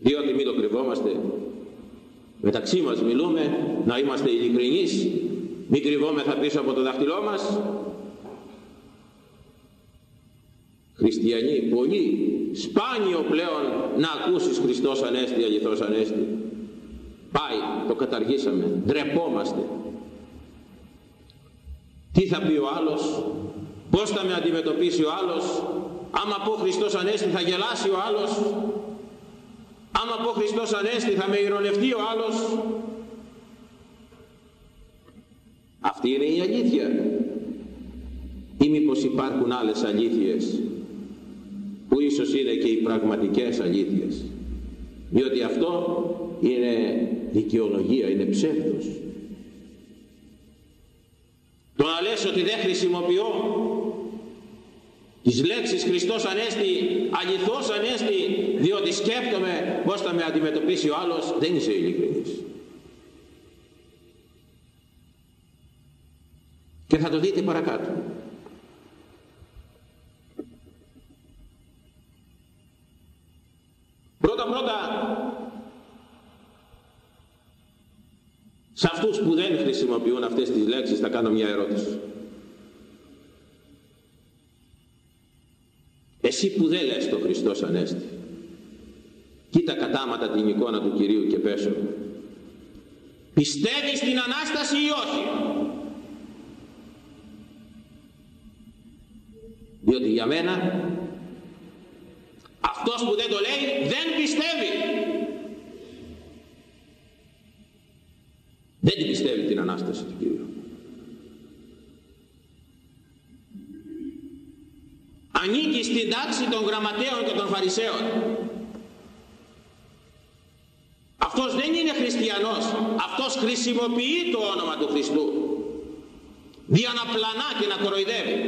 Διότι μην το κρυβόμαστε. Μεταξύ μας μιλούμε να είμαστε ειλικρινείς. Μην κρυβόμεθα πίσω από το δάχτυλό μας. Χριστιανοί πολύ σπάνιο πλέον να ακούσεις Χριστός Ανέστη αληθώς Ανέστη. Πάει το καταργήσαμε. Ντρεπόμαστε τι θα πει ο άλλος, πώς θα με αντιμετωπίσει ο άλλος, άμα πω Χριστός Ανέστη θα γελάσει ο άλλος, άμα πω Χριστός Ανέστη θα με ηρωνευτεί ο άλλος; Αυτή είναι η αλήθεια. Ή μήπως υπάρχουν άλλες αλήθειες που ίσως είναι και οι πραγματικές αλήθειες. Διότι αυτό είναι δικαιολογία, είναι ψεύδος. Το να λες ότι δεν χρησιμοποιώ τις λέξεις Χριστός Ανέστη, αληθώς Ανέστη, διότι σκέφτομαι πώς θα με αντιμετωπίσει ο άλλος, δεν είσαι ειλικρινής. Και θα το δείτε παρακάτω. Πρώτα Σε αυτούς που δεν χρησιμοποιούν αυτές τις λέξεις θα κάνω μια ερώτηση. Εσύ που δεν λες το Χριστός Ανέστη, κοίτα κατάματα την εικόνα του Κυρίου και πέσω. Πιστεύεις στην Ανάσταση ή όχι; διότι για μένα αυτός που δεν το λέει δεν πιστεύει δεν την πιστεύει την Ανάσταση του Κύριου. Ανήκει στην τάξη των γραμματέων και των φαρισαίων. Αυτός δεν είναι χριστιανός. Αυτός χρησιμοποιεί το όνομα του Χριστού. Για να πλανά και να κοροϊδεύει.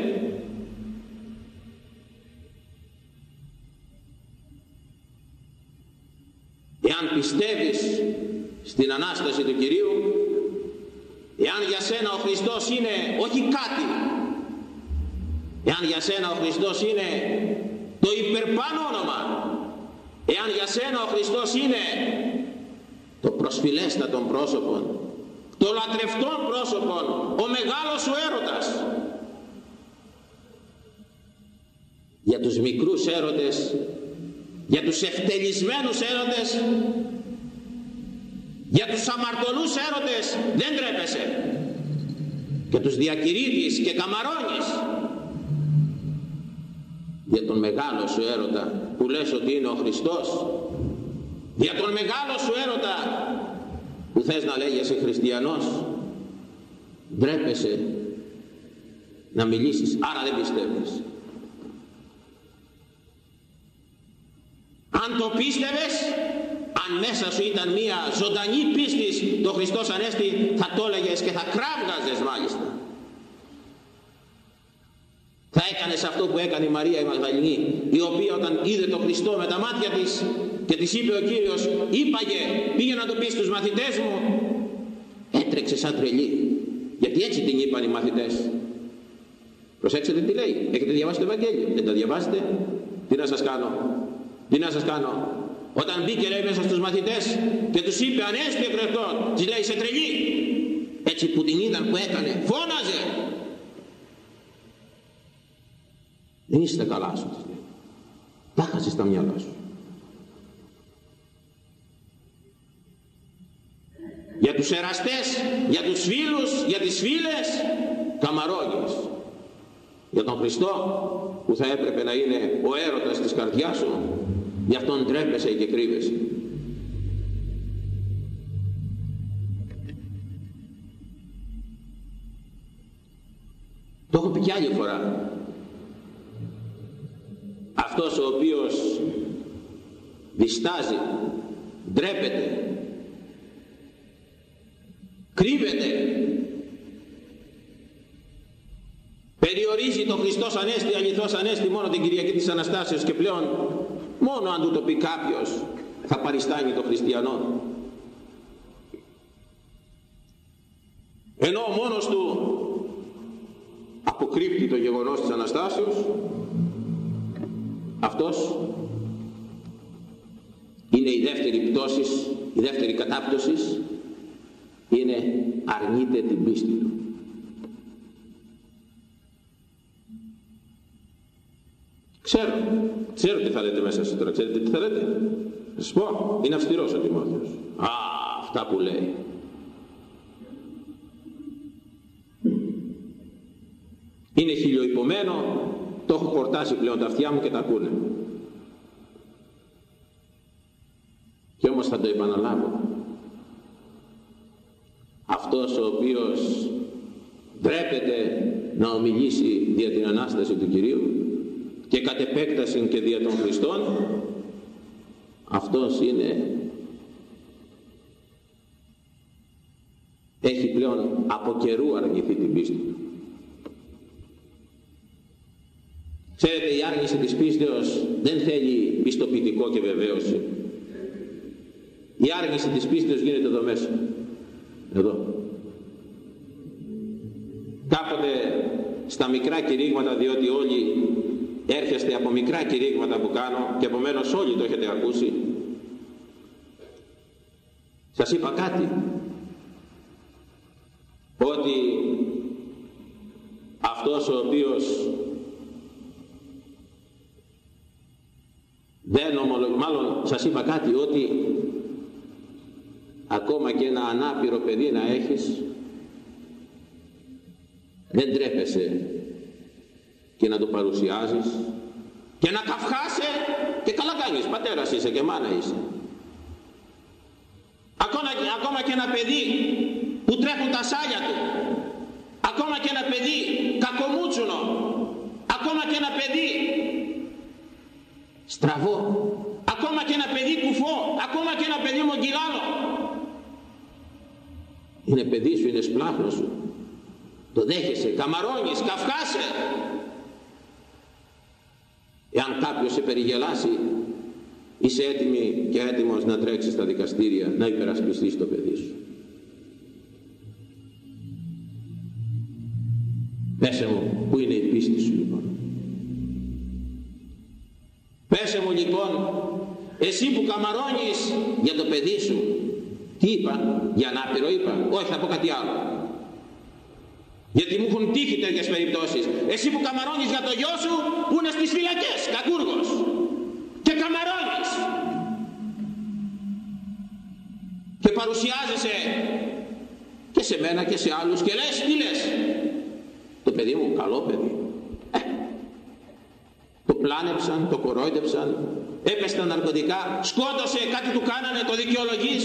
Εάν πιστεύεις στην Ανάσταση του Κυρίου εάν για σένα ο Χριστός είναι όχι κάτι εάν για σένα ο Χριστός είναι το υπερπάνω όνομα εάν για σένα ο Χριστός είναι το προσφυλέστατο πρόσωπο το λατρευτό πρόσωπο ο μεγάλος σου έρωτας για τους μικρούς έρωτες για τους ευτελισμένους έρωτες για τους αμαρτωλούς έρωτες δεν τρέπεσαι. Και τους διακηρύττεις και καμαρώνεις. Για τον μεγάλο σου έρωτα που λες ότι είναι ο Χριστός. Για τον μεγάλο σου έρωτα που θες να λέγεσαι χριστιανός. Ντρέπεσαι να μιλήσεις άρα δεν πιστεύεις. Αν το πίστευες αν μέσα σου ήταν μια ζωντανή πίστης το Χριστός Ανέστη θα το έλεγες και θα κράβγαζες μάλιστα. Θα έκανες αυτό που έκανε η Μαρία η Μαγδαληνή η οποία όταν είδε το Χριστό με τα μάτια της και της είπε ο Κύριος είπαγε πήγε να το πεις στους μαθητές μου έτρεξε σαν τρελή. Γιατί έτσι την είπαν οι μαθητές. Προσέξτε τι λέει. Έχετε διαβάσει το Ευαγγέλιο. Δεν το διαβάσετε. Τι να σας κάνω. Τι να σας κάνω. Όταν μπήκε λέει μέσα στους μαθητές και τους είπε ανέστη εκρευτών, της λέει σε τρελή. Έτσι που την είδαν που έκανε, φώναζε. Δεν είστε καλά σου, της λέει. Τα χάσεις στα μυαλά σου. Για τους εραστές, για τους φίλους, για τις φίλες, καμαρώνεις. Για τον Χριστό που θα έπρεπε να είναι ο έρωτας της καρδιάς σου, γι' αυτόν τρέπεσαι και κρύβεσαι. Το έχω πει κι άλλη φορά. Αυτός ο οποίος διστάζει ντρέπεται κρύβεται περιορίζει τον Χριστός Ανέστη αληθώς Ανέστη μόνο την Κυριακή της Αναστάσεως και πλέον μόνο αν του το πει κάποιος θα παριστάνει το χριστιανό. Ενώ ο μόνος του αποκρύπτει το γεγονός της Αναστάσεως αυτός είναι η δεύτερη πτώση, η δεύτερη κατάπτωση είναι αρνείται την πίστη του Ξέρω, ξέρω τι θα λέτε μέσα σας τώρα, ξέρετε τι θα λέτε. Θα σας πω, είναι αυστηρός ο Τιμόθεος. Α, αυτά που λέει. Είναι χιλιοϊπωμένο, το έχω χορτάσει πλέον τα αυτιά μου και τα ακούνε. Και όμως θα το επαναλάβω. Αυτός ο οποίος ντρέπεται να ομιλήσει για την Ανάσταση του Κυρίου και κατ' επέκταση και δια των Χριστών αυτός είναι έχει πλέον από καιρού αρνηθεί την πίστη του. Ξέρετε η άρνηση της πίστεως δεν θέλει πιστοποιητικό και βεβαίωση. Η άρνηση της πίστεως γίνεται εδώ μέσα. Εδώ. Κάποτε στα μικρά κηρύγματα διότι όλοι έρχεστε από μικρά κηρύγματα που κάνω και επομένως όλοι το έχετε ακούσει. Σας είπα κάτι. Ότι αυτός ο οποίος δεν ομολογεί, μάλλον σας είπα κάτι ότι ακόμα και ένα ανάπηρο παιδί να έχεις δεν τρέπεσαι και να το παρουσιάζεις και να καυχάσαι και καλά κάνεις πατέρας είσαι και μάνα είσαι. Ακόμα, ακόμα και ένα παιδί που τρέχουν τα σάλια του ακόμα και ένα παιδί κακομούτσουνο ακόμα και ένα παιδί στραβό ακόμα και ένα παιδί κουφό ακόμα και ένα παιδί μογγυλάνο. Είναι παιδί σου, είναι σπλάχνος σου. Το δέχεσαι, καμαρώνεις, καυκάσαι εάν κάποιος σε περιγελάσει είσαι έτοιμη και έτοιμος να τρέξεις στα δικαστήρια να υπερασπιστείς το παιδί σου. Πέσε μου που είναι η πίστη σου λοιπόν; Πέσε μου λοιπόν εσύ που καμαρώνεις για το παιδί σου. Τι είπα; Για ανάπηρο είπα όχι θα πω κάτι άλλο γιατί μου έχουν τύχει τέτοιες περιπτώσεις. Εσύ που καμαρώνεις για το γιο σου που είναι στις φυλακές, κακούργος. Και καμαρώνεις. Και παρουσιάζεσαι και σε μένα και σε άλλους και λες, τι λες; Το παιδί μου, καλό παιδί. Ε, το πλάνεψαν, το κορόιδεψαν, έπεσε τα ναρκωτικά, σκότωσε, κάτι του κάνανε, το δικαιολογείς.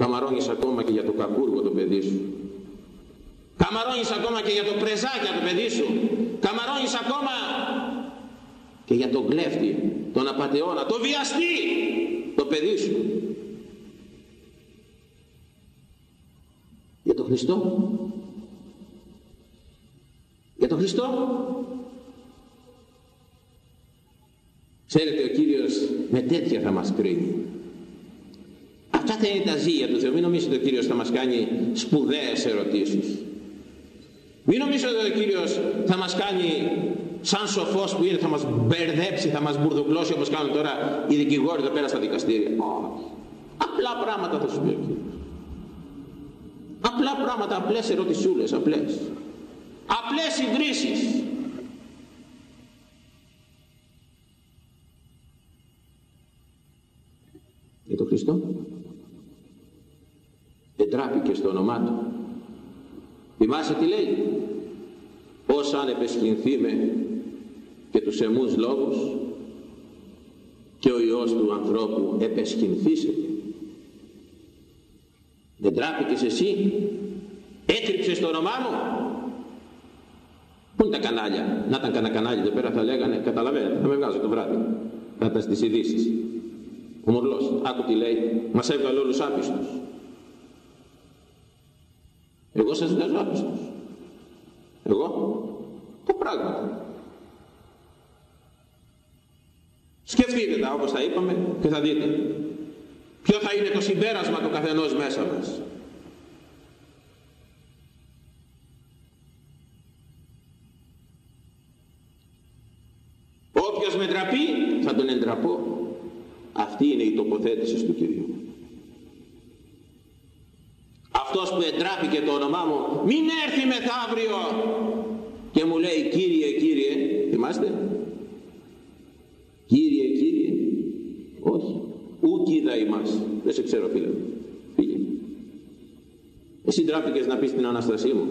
Καμαρώνεις ακόμα και για το κακούργο το παιδί σου. Καμαρώνεις ακόμα και για το πρεζάκια το παιδί σου. Καμαρώνεις ακόμα και για τον κλέφτη, τον απατεώνα, το βιαστή το παιδί σου. Για τον Χριστό. Για τον Χριστό. Ξέρετε ο Κύριος με τέτοια θα μας κρίνει. Αυτά θα είναι τα ζήλια του Θεού. Μην νομίζετε ότι ο Κύριος θα μας κάνει σπουδαίες ερωτήσεις. Μην νομίζετε ότι ο Κύριος θα μας κάνει σαν σοφός που είναι, θα μας μπερδέψει, θα μας μπουρδουκλώσει όπως κάνουν τώρα οι δικηγόροι εδώ πέρα στα δικαστήρια. Απλά πράγματα θα σου πει ο Κύριος. Απλά πράγματα, απλές ερωτησούλες, απλές. Απλές συγκρίσεις. Για τον Χριστό εντράπηκε στο όνομά του θυμάσαι τι λέει; Ως αν επεσχυνθεί με και τους εμούς λόγους και ο Υιός του ανθρώπου επεσχυνθήσε δεν τράπηκες εσύ; Έκρυψες το όνομά μου; Πού είναι τα κανάλια; Να ήταν κανένα κανάλι εδώ πέρα θα λέγανε, καταλαβαίνετε, θα με βγάζω το βράδυ. Θα ήταν στις ειδήσεις. Ο Μορλός, άκου τι λέει, μας έβγαλε όλους άπιστους. Εγώ σας βγάζω άπιστος. Εγώ; Το πράγμα. Σκεφτείτε τα όπως θα είπαμε και θα δείτε. Ποιο θα είναι το συμπέρασμα του καθενός μέσα μας. Όποιος με ντραπεί θα τον εντραπώ. Αυτή είναι η τοποθέτηση του Κυρίου αυτός που εντράπηκε το όνομά μου μην έρθει μεθαύριο και μου λέει Κύριε Κύριε θυμάστε; Κύριε Κύριε όχι ούκ ημάς δεν σε ξέρω φίλε μου. Φύγε. Εσύ ντράπηκες να πεις την Αναστασή μου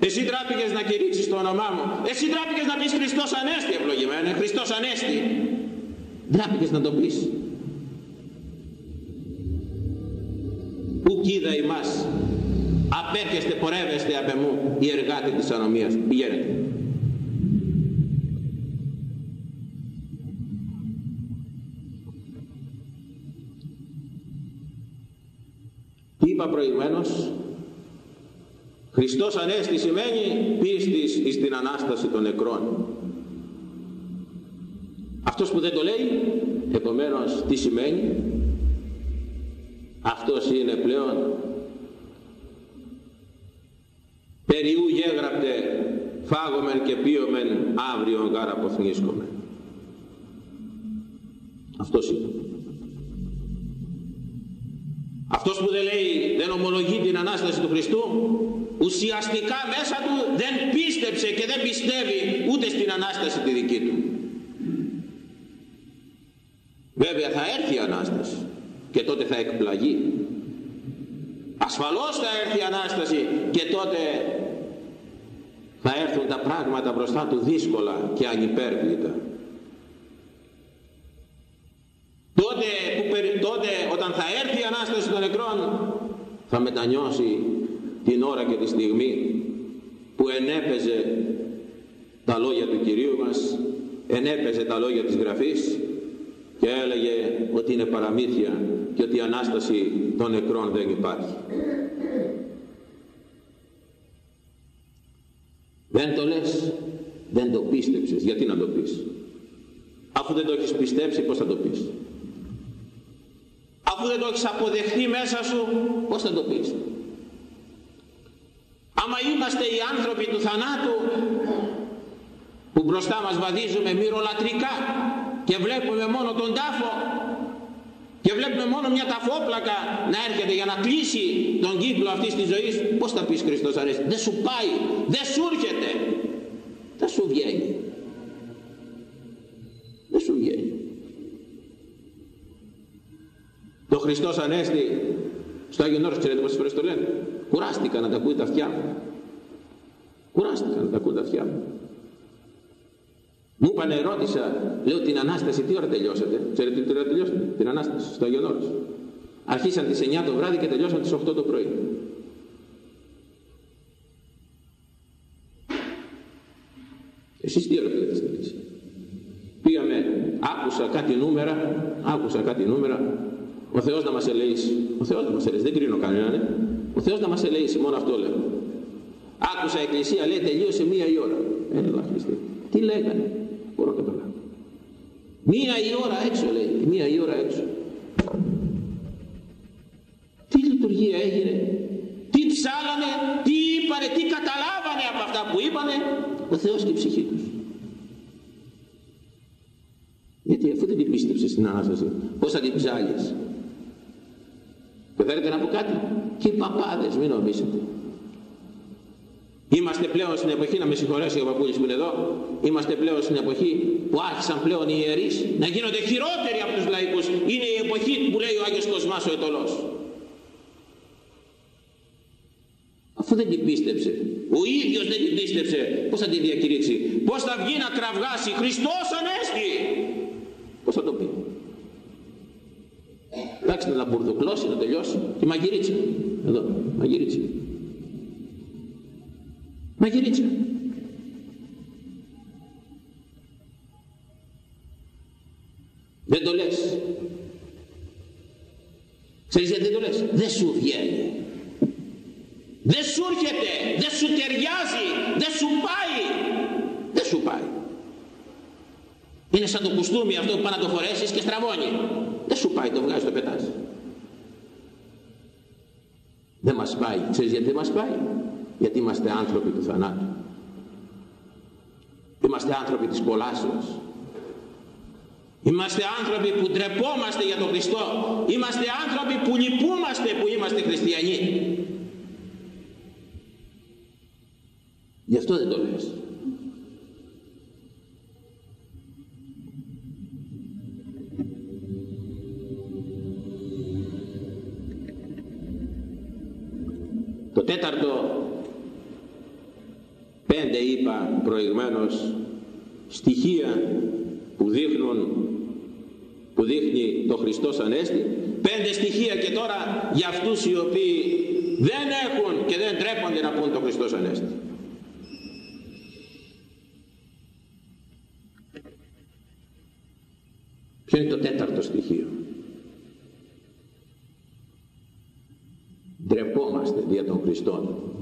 εσύ ντράπηκες να κηρύξεις το όνομά μου εσύ ντράπηκες να πεις Χριστός Ανέστη ευλογημένο Χριστός Ανέστη. Ντράπηκες να το πεις ούκ ημάς απέρχεστε πορεύεστε απ' εμού οι εργάτες της ανομίας. Πηγαίνετε. Είπα προηγουμένως Χριστός Ανέστη σημαίνει πίστης εις την Ανάσταση των νεκρών αυτός που δεν το λέει επομένως τι σημαίνει; Αυτός είναι πλέον περιού γέγραπτε φάγομεν και πίωμεν αύριον γάρα αποθνίσκομεν. Αυτός είναι αυτός που δεν λέει δεν ομολογεί την Ανάσταση του Χριστού ουσιαστικά μέσα του δεν πίστεψε και δεν πιστεύει ούτε στην Ανάσταση τη δική του. Βέβαια θα έρθει η Ανάσταση και τότε θα εκπλαγεί ασφαλώς θα έρθει η Ανάσταση και τότε θα έρθουν τα πράγματα μπροστά του δύσκολα και ανυπέρβλητα. Τότε, που, τότε όταν θα έρθει η Ανάσταση των νεκρών θα μετανιώσει την ώρα και τη στιγμή που ενέπαιζε τα λόγια του Κυρίου μας, ενέπαιζε τα λόγια της Γραφής και έλεγε ότι είναι παραμύθια και ότι η Ανάσταση των νεκρών δεν υπάρχει. Δεν το λες, δεν το πίστεψες. Γιατί να το πεις; Αφού δεν το έχεις πιστέψει πώς θα το πεις; Αφού δεν το έχεις αποδεχτεί μέσα σου πώς θα το πεις; Άμα είμαστε οι άνθρωποι του θανάτου που μπροστά μας βαδίζουμε μυρολατρικά και βλέπουμε μόνο τον τάφο. Και βλέπουμε μόνο μια ταφόπλακα να έρχεται για να κλείσει τον κύκλο αυτής της ζωής. Πως θα πεις Χριστός αρέσει δεν σου πάει, δεν σου έρχεται. Δεν σου βγαίνει. Δεν σου βγαίνει. Το Χριστός Ανέστη στο Άγιον Όρος ξέρετε πόσες φορές το λένε; Κουράστηκα να τα ακούει τα αυτιά μου. Κουράστηκα να τα ακούει τα αυτιά μου μου είπανε, ρώτησα, λέω την Ανάσταση τι ώρα τελειώσατε; Ξέρετε τι ώρα τελειώσατε, την Ανάσταση, στο Άγιον Όρος. Αρχίσαν τις 9 το βράδυ και τελειώσαν τις 8 το πρωί. Εσείς τι ώρα πήγατε στην εκκλησία. Πήγαμε, άκουσα κάτι νούμερα, άκουσα κάτι νούμερα. Ο Θεός να μας ελεήσει. Ο Θεός να μας ελεήσει, δεν κρίνω κανέναν. Ε. Ο Θεός να μας ελεήσει, μόνο αυτό λέω. Άκουσα εκκλησία, λέει τελείωσε μία η ώρα. Έλα Χριστέ. Τι λέγανε; Μπορώ να καταλάβω. Μία η ώρα έξω λέει, μία η ώρα έξω. Τι λειτουργία έγινε, τι ψάλανε, τι είπανε, τι καταλάβανε από αυτά που είπανε, ο Θεός και η ψυχή τους. Γιατί αφού δεν την πίστεψες στην Ανάσταση, πώς θα την ψάλεις. Και θέλετε να πω κάτι, και οι παπάδες μην νομίζετε. Είμαστε πλέον στην εποχή, να με συγχωρέσει ο παππούλης που είναι εδώ, είμαστε πλέον στην εποχή που άρχισαν πλέον οι ιερείς να γίνονται χειρότεροι από τους λαϊκούς. Είναι η εποχή που λέει ο Άγιος Κοσμάς ο Ετωλός. Αφού δεν την πίστεψε, ο ίδιος δεν την πίστεψε, πώς θα την διακηρύξει, πώς θα βγει να κραυγάσει, Χριστός Ανέστη. Πώς θα το πει; Εντάξει να μπουρδοκλώσει, να τελειώσει. Η μαγειρίτσα. Εδώ, μαγειρίτσα. Μαγειρίτσα. Δεν το λες. Ξέρεις γιατί δεν το λες; Δεν σου βγαίνει. Δεν σου έρχεται. Δεν σου ταιριάζει. Δεν σου πάει. Δεν σου πάει. Είναι σαν το κουστούμι αυτό που πάει να το φορέσεις και στραβώνει. Δεν σου πάει. Το βγάζεις, το πετάς. Δεν μας πάει. Ξέρεις γιατί δεν μας πάει; Γιατί είμαστε άνθρωποι του θανάτου. Είμαστε άνθρωποι της κολάσεως. Είμαστε άνθρωποι που ντρεπόμαστε για τον Χριστό. Είμαστε άνθρωποι που λυπούμαστε που είμαστε χριστιανοί. Γι' αυτό δεν το λες. Το τέταρτο πέντε είπα προηγμένως στοιχεία που δείχνουν που δείχνει το Χριστός Ανέστη πέντε στοιχεία και τώρα για αυτούς οι οποίοι δεν έχουν και δεν τρέπονται να πούν το Χριστός Ανέστη ποιο είναι το τέταρτο στοιχείο; Ντρεπόμαστε δια των Χριστών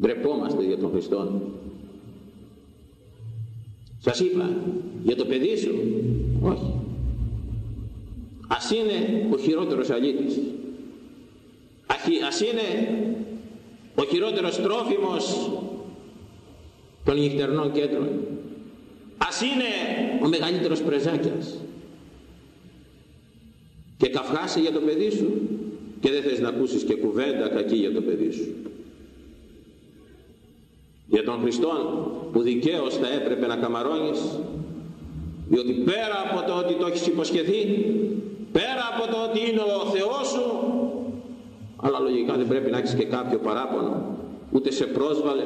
ντρεπόμαστε για τον Χριστό σας είπα για το παιδί σου. Όχι. Ας είναι ο χειρότερος αλήτης. Ας είναι ο χειρότερος τρόφιμος των νυχτερνών κέντρων. Ας είναι ο μεγαλύτερος πρεζάκιας. Και καυχάσαι για το παιδί σου και δεν θες να ακούσεις και κουβέντα κακή για το παιδί σου για τον Χριστό που δικαίως θα έπρεπε να καμαρώνεις διότι πέρα από το ότι το έχεις υποσχεθεί πέρα από το ότι είναι ο Θεός σου αλλά λογικά δεν πρέπει να έχεις και κάποιο παράπονο ούτε σε πρόσβαλε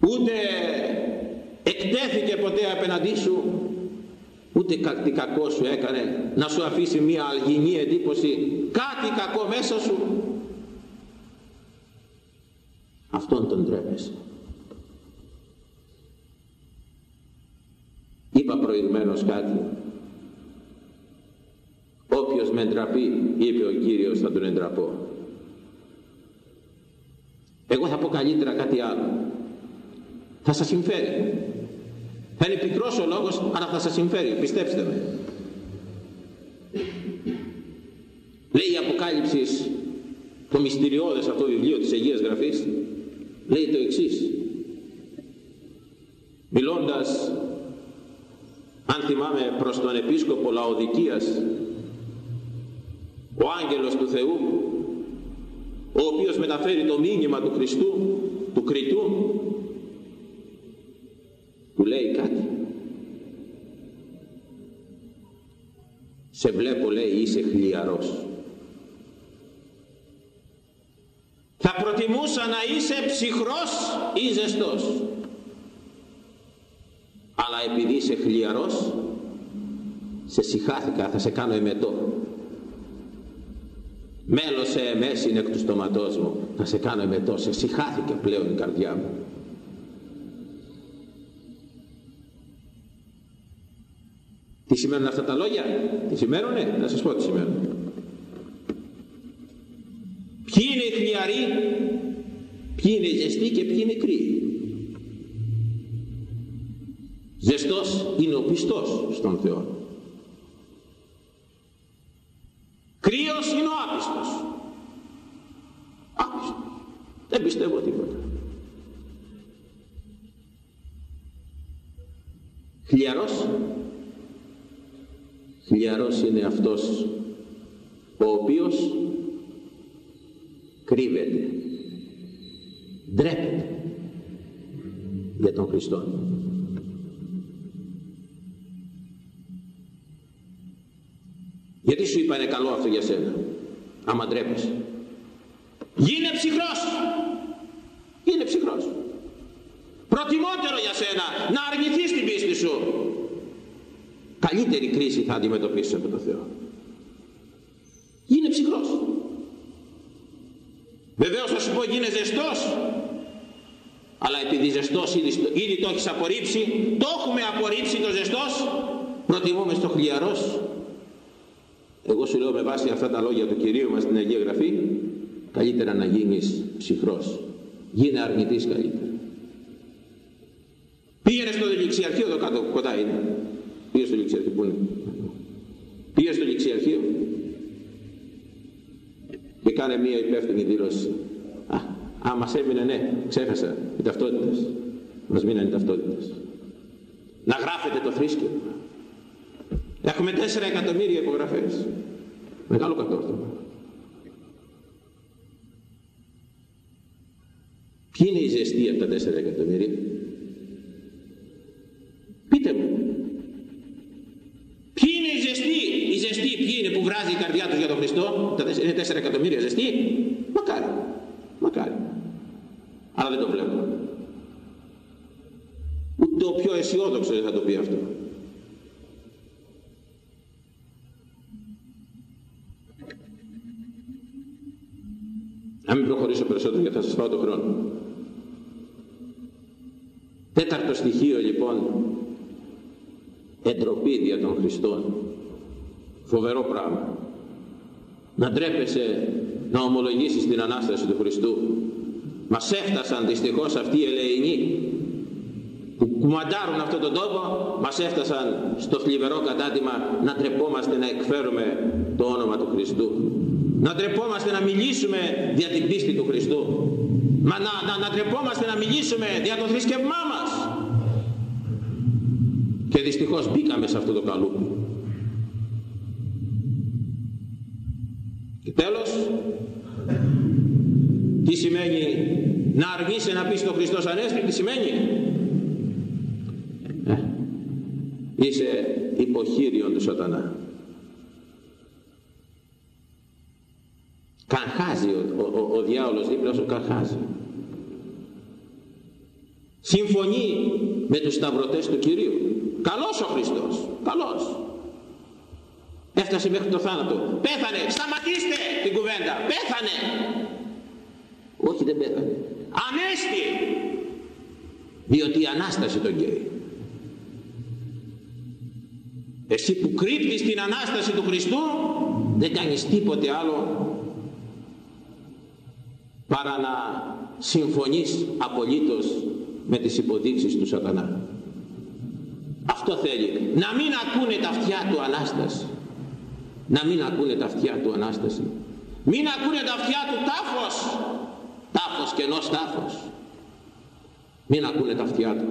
ούτε εκτέθηκε ποτέ απέναντί σου ούτε κάτι κακό σου έκανε να σου αφήσει μια αλγινή εντύπωση κάτι κακό μέσα σου αυτόν τον τρέπεσαι είπα προηγουμένως κάτι. Όποιος με εντραπεί είπε ο Κύριος θα τον εντραπώ. Εγώ θα πω καλύτερα κάτι άλλο. Θα σας συμφέρει. Θα είναι πικρός ο λόγος αλλά θα σας συμφέρει. Πιστέψτε με. Λέει η Αποκάλυψης το μυστηριώδες αυτό βιβλίο της Αγίας Γραφής λέει το εξής. Μιλώντας αν θυμάμαι προς τον Επίσκοπο Λαοδικίας ο άγγελος του Θεού ο οποίος μεταφέρει το μήνυμα του Χριστού του Κριτού του λέει κάτι. Σε βλέπω λέει είσαι χλιαρός προτιμούσα να είσαι ψυχρός ή ζεστός. Αλλά επειδή είσαι χλιαρός σε συχάθηκα θα σε κάνω εμετό. Μέλωσε εμές είναι εκ του στοματός μου θα σε κάνω εμετό. Σε συχάθηκε πλέον η καρδιά μου. Τι σημαίνουν αυτά τα λόγια; Τι σημαίνουνε; Να σας πω τι σημαίνουν. Ποιοι είναι οι χλιαροί; Ποιοι είναι οι ζεστοί και ποιοι είναι οι κρύοι Ζεστός είναι ο πιστός στον Θεό. Κρύος είναι ο άπιστος. Άπιστος. Δεν πιστεύω τίποτα. Χλιαρός. Χλιαρός είναι αυτός ο οποίος κρύβεται. Ντρέπεται για τον Χριστό. Γιατί σου είπανε καλό αυτό για σένα, άμα ντρέπεσαι. Γίνε ψυχρός. Γίνε ψυχρός. Προτιμότερο για σένα να αρνηθείς την πίστη σου. Καλύτερη κρίση θα αντιμετωπίσεις από το Θεό. Γίνε ψυχρός. Βεβαίως θα σου πω γίνε ζεστός. Αλλά επειδή ζεστός ήδη, ήδη το έχεις απορρίψει, το έχουμε απορρίψει το ζεστός, προτιμούμε στο χλιαρός εγώ σου λέω με βάση αυτά τα λόγια του Κυρίου μας στην Αγία Γραφή, καλύτερα να γίνεις ψυχρός. Γίνε αρνητής καλύτερα. Πήγαινε στο ληξιαρχείο εδώ κάτω, κοντά είναι. Πήγε στο ληξιαρχείο, πού είναι. Πήγε στο ληξιαρχείο και κάνε μία υπεύθυνη δήλωση. Α, α μας έμεινε ναι, ξέχασα, οι ταυτότητες. Μας μείνανε οι ταυτότητες. Να γράφετε το θρήσκευμα. Έχουμε 4 εκατομμύρια υπογραφές. Μεγάλο κατόρθωμα. Ποιοι είναι οι ζεστοί από τα 4 εκατομμύρια; Πείτε μου. Ποιοι είναι οι ζεστοί, οι ζεστοί, ποιοι είναι που βράζει η καρδιά τους για τον Χριστό; Είναι 4 εκατομμύρια ζεστοί; Μακάρι. Μακάρι. Αλλά δεν το βλέπω. Ούτε ο πιο αισιόδοξο δεν θα το πει αυτό. Να μην προχωρήσω περισσότερο γιατί θα σας πάω το χρόνο. Τέταρτο στοιχείο λοιπόν, εντροπή δια των Χριστών. Φοβερό πράγμα. Να ντρέπεσαι να ομολογήσεις την Ανάσταση του Χριστού. Μας έφτασαν δυστυχώς αυτοί οι ελεηνοί που κουμαντάρουν αυτόν τον τόπο μας έφτασαν στο θλιβερό κατάτημα να τρεπόμαστε να εκφέρουμε το όνομα του Χριστού. Να τρεπόμαστε να μιλήσουμε για την πίστη του Χριστού. Μα να, να, να τρεπόμαστε να μιλήσουμε για το θρησκευμά μας. Και δυστυχώς μπήκαμε σε αυτό το καλούπι και τέλος τι σημαίνει να αργήσει να πεις στον Χριστός Ανέστη τι σημαίνει; Ε, είσαι υποχείριον του σατανά Καγχάζει ο, ο, ο, ο διάολος δίπλα σου, καγχάζει. Συμφωνεί με τους σταυρωτές του Κυρίου. Καλός ο Χριστός, καλός. Έφτασε μέχρι το θάνατο. Πέθανε, σταματήστε την κουβέντα, πέθανε. Όχι δεν πέθανε. Ανέστη. Διότι η Ανάσταση τον καίει. Εσύ που κρύπτεις την Ανάσταση του Χριστού δεν κάνεις τίποτε άλλο παρά να συμφωνείς απολύτως με τις υποδείξεις του σατανά. Αυτό θέλει. Να μην ακούνε τα αυτιά του Ανάσταση. Να μην ακούνε τα αυτιά του Ανάσταση. Μην ακούνε τα αυτιά του τάφος. Τάφος και ενός τάφος. Μην ακούνε τα αυτιά του.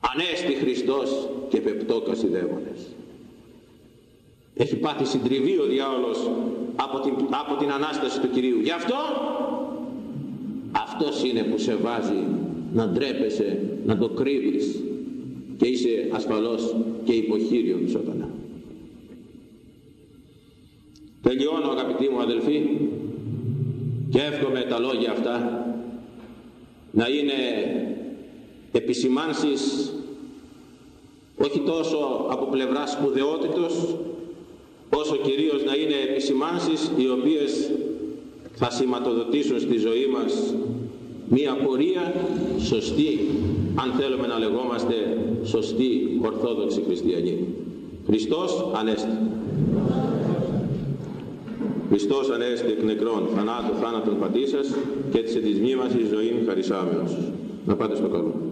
Ανέστη Χριστός και πεπτόκας οι δαίμονες. Έχει πάθει συντριβή ο διάολος από την, από την Ανάσταση του Κυρίου. Γι' αυτό αυτός είναι που σε βάζει να ντρέπεσαι, να το κρύβεις και είσαι ασφαλώς και υποχείριο του σατανά. Τελειώνω αγαπητοί μου αδελφοί και εύχομαι τα λόγια αυτά να είναι επισημάνσεις όχι τόσο από πλευράς σπουδαιότητος όσο κυρίως να είναι επισημάνσεις οι οποίες θα σηματοδοτήσουν στη ζωή μας μία πορεία σωστή αν θέλουμε να λεγόμαστε σωστοί ορθόδοξοι χριστιανοί. Χριστός Ανέστη. Χριστός Ανέστη εκ νεκρών θανάτου θάνατον πατήσας και της της μνήμας εις ζωήν χαρισάμενος. Να πάτε στο καλό.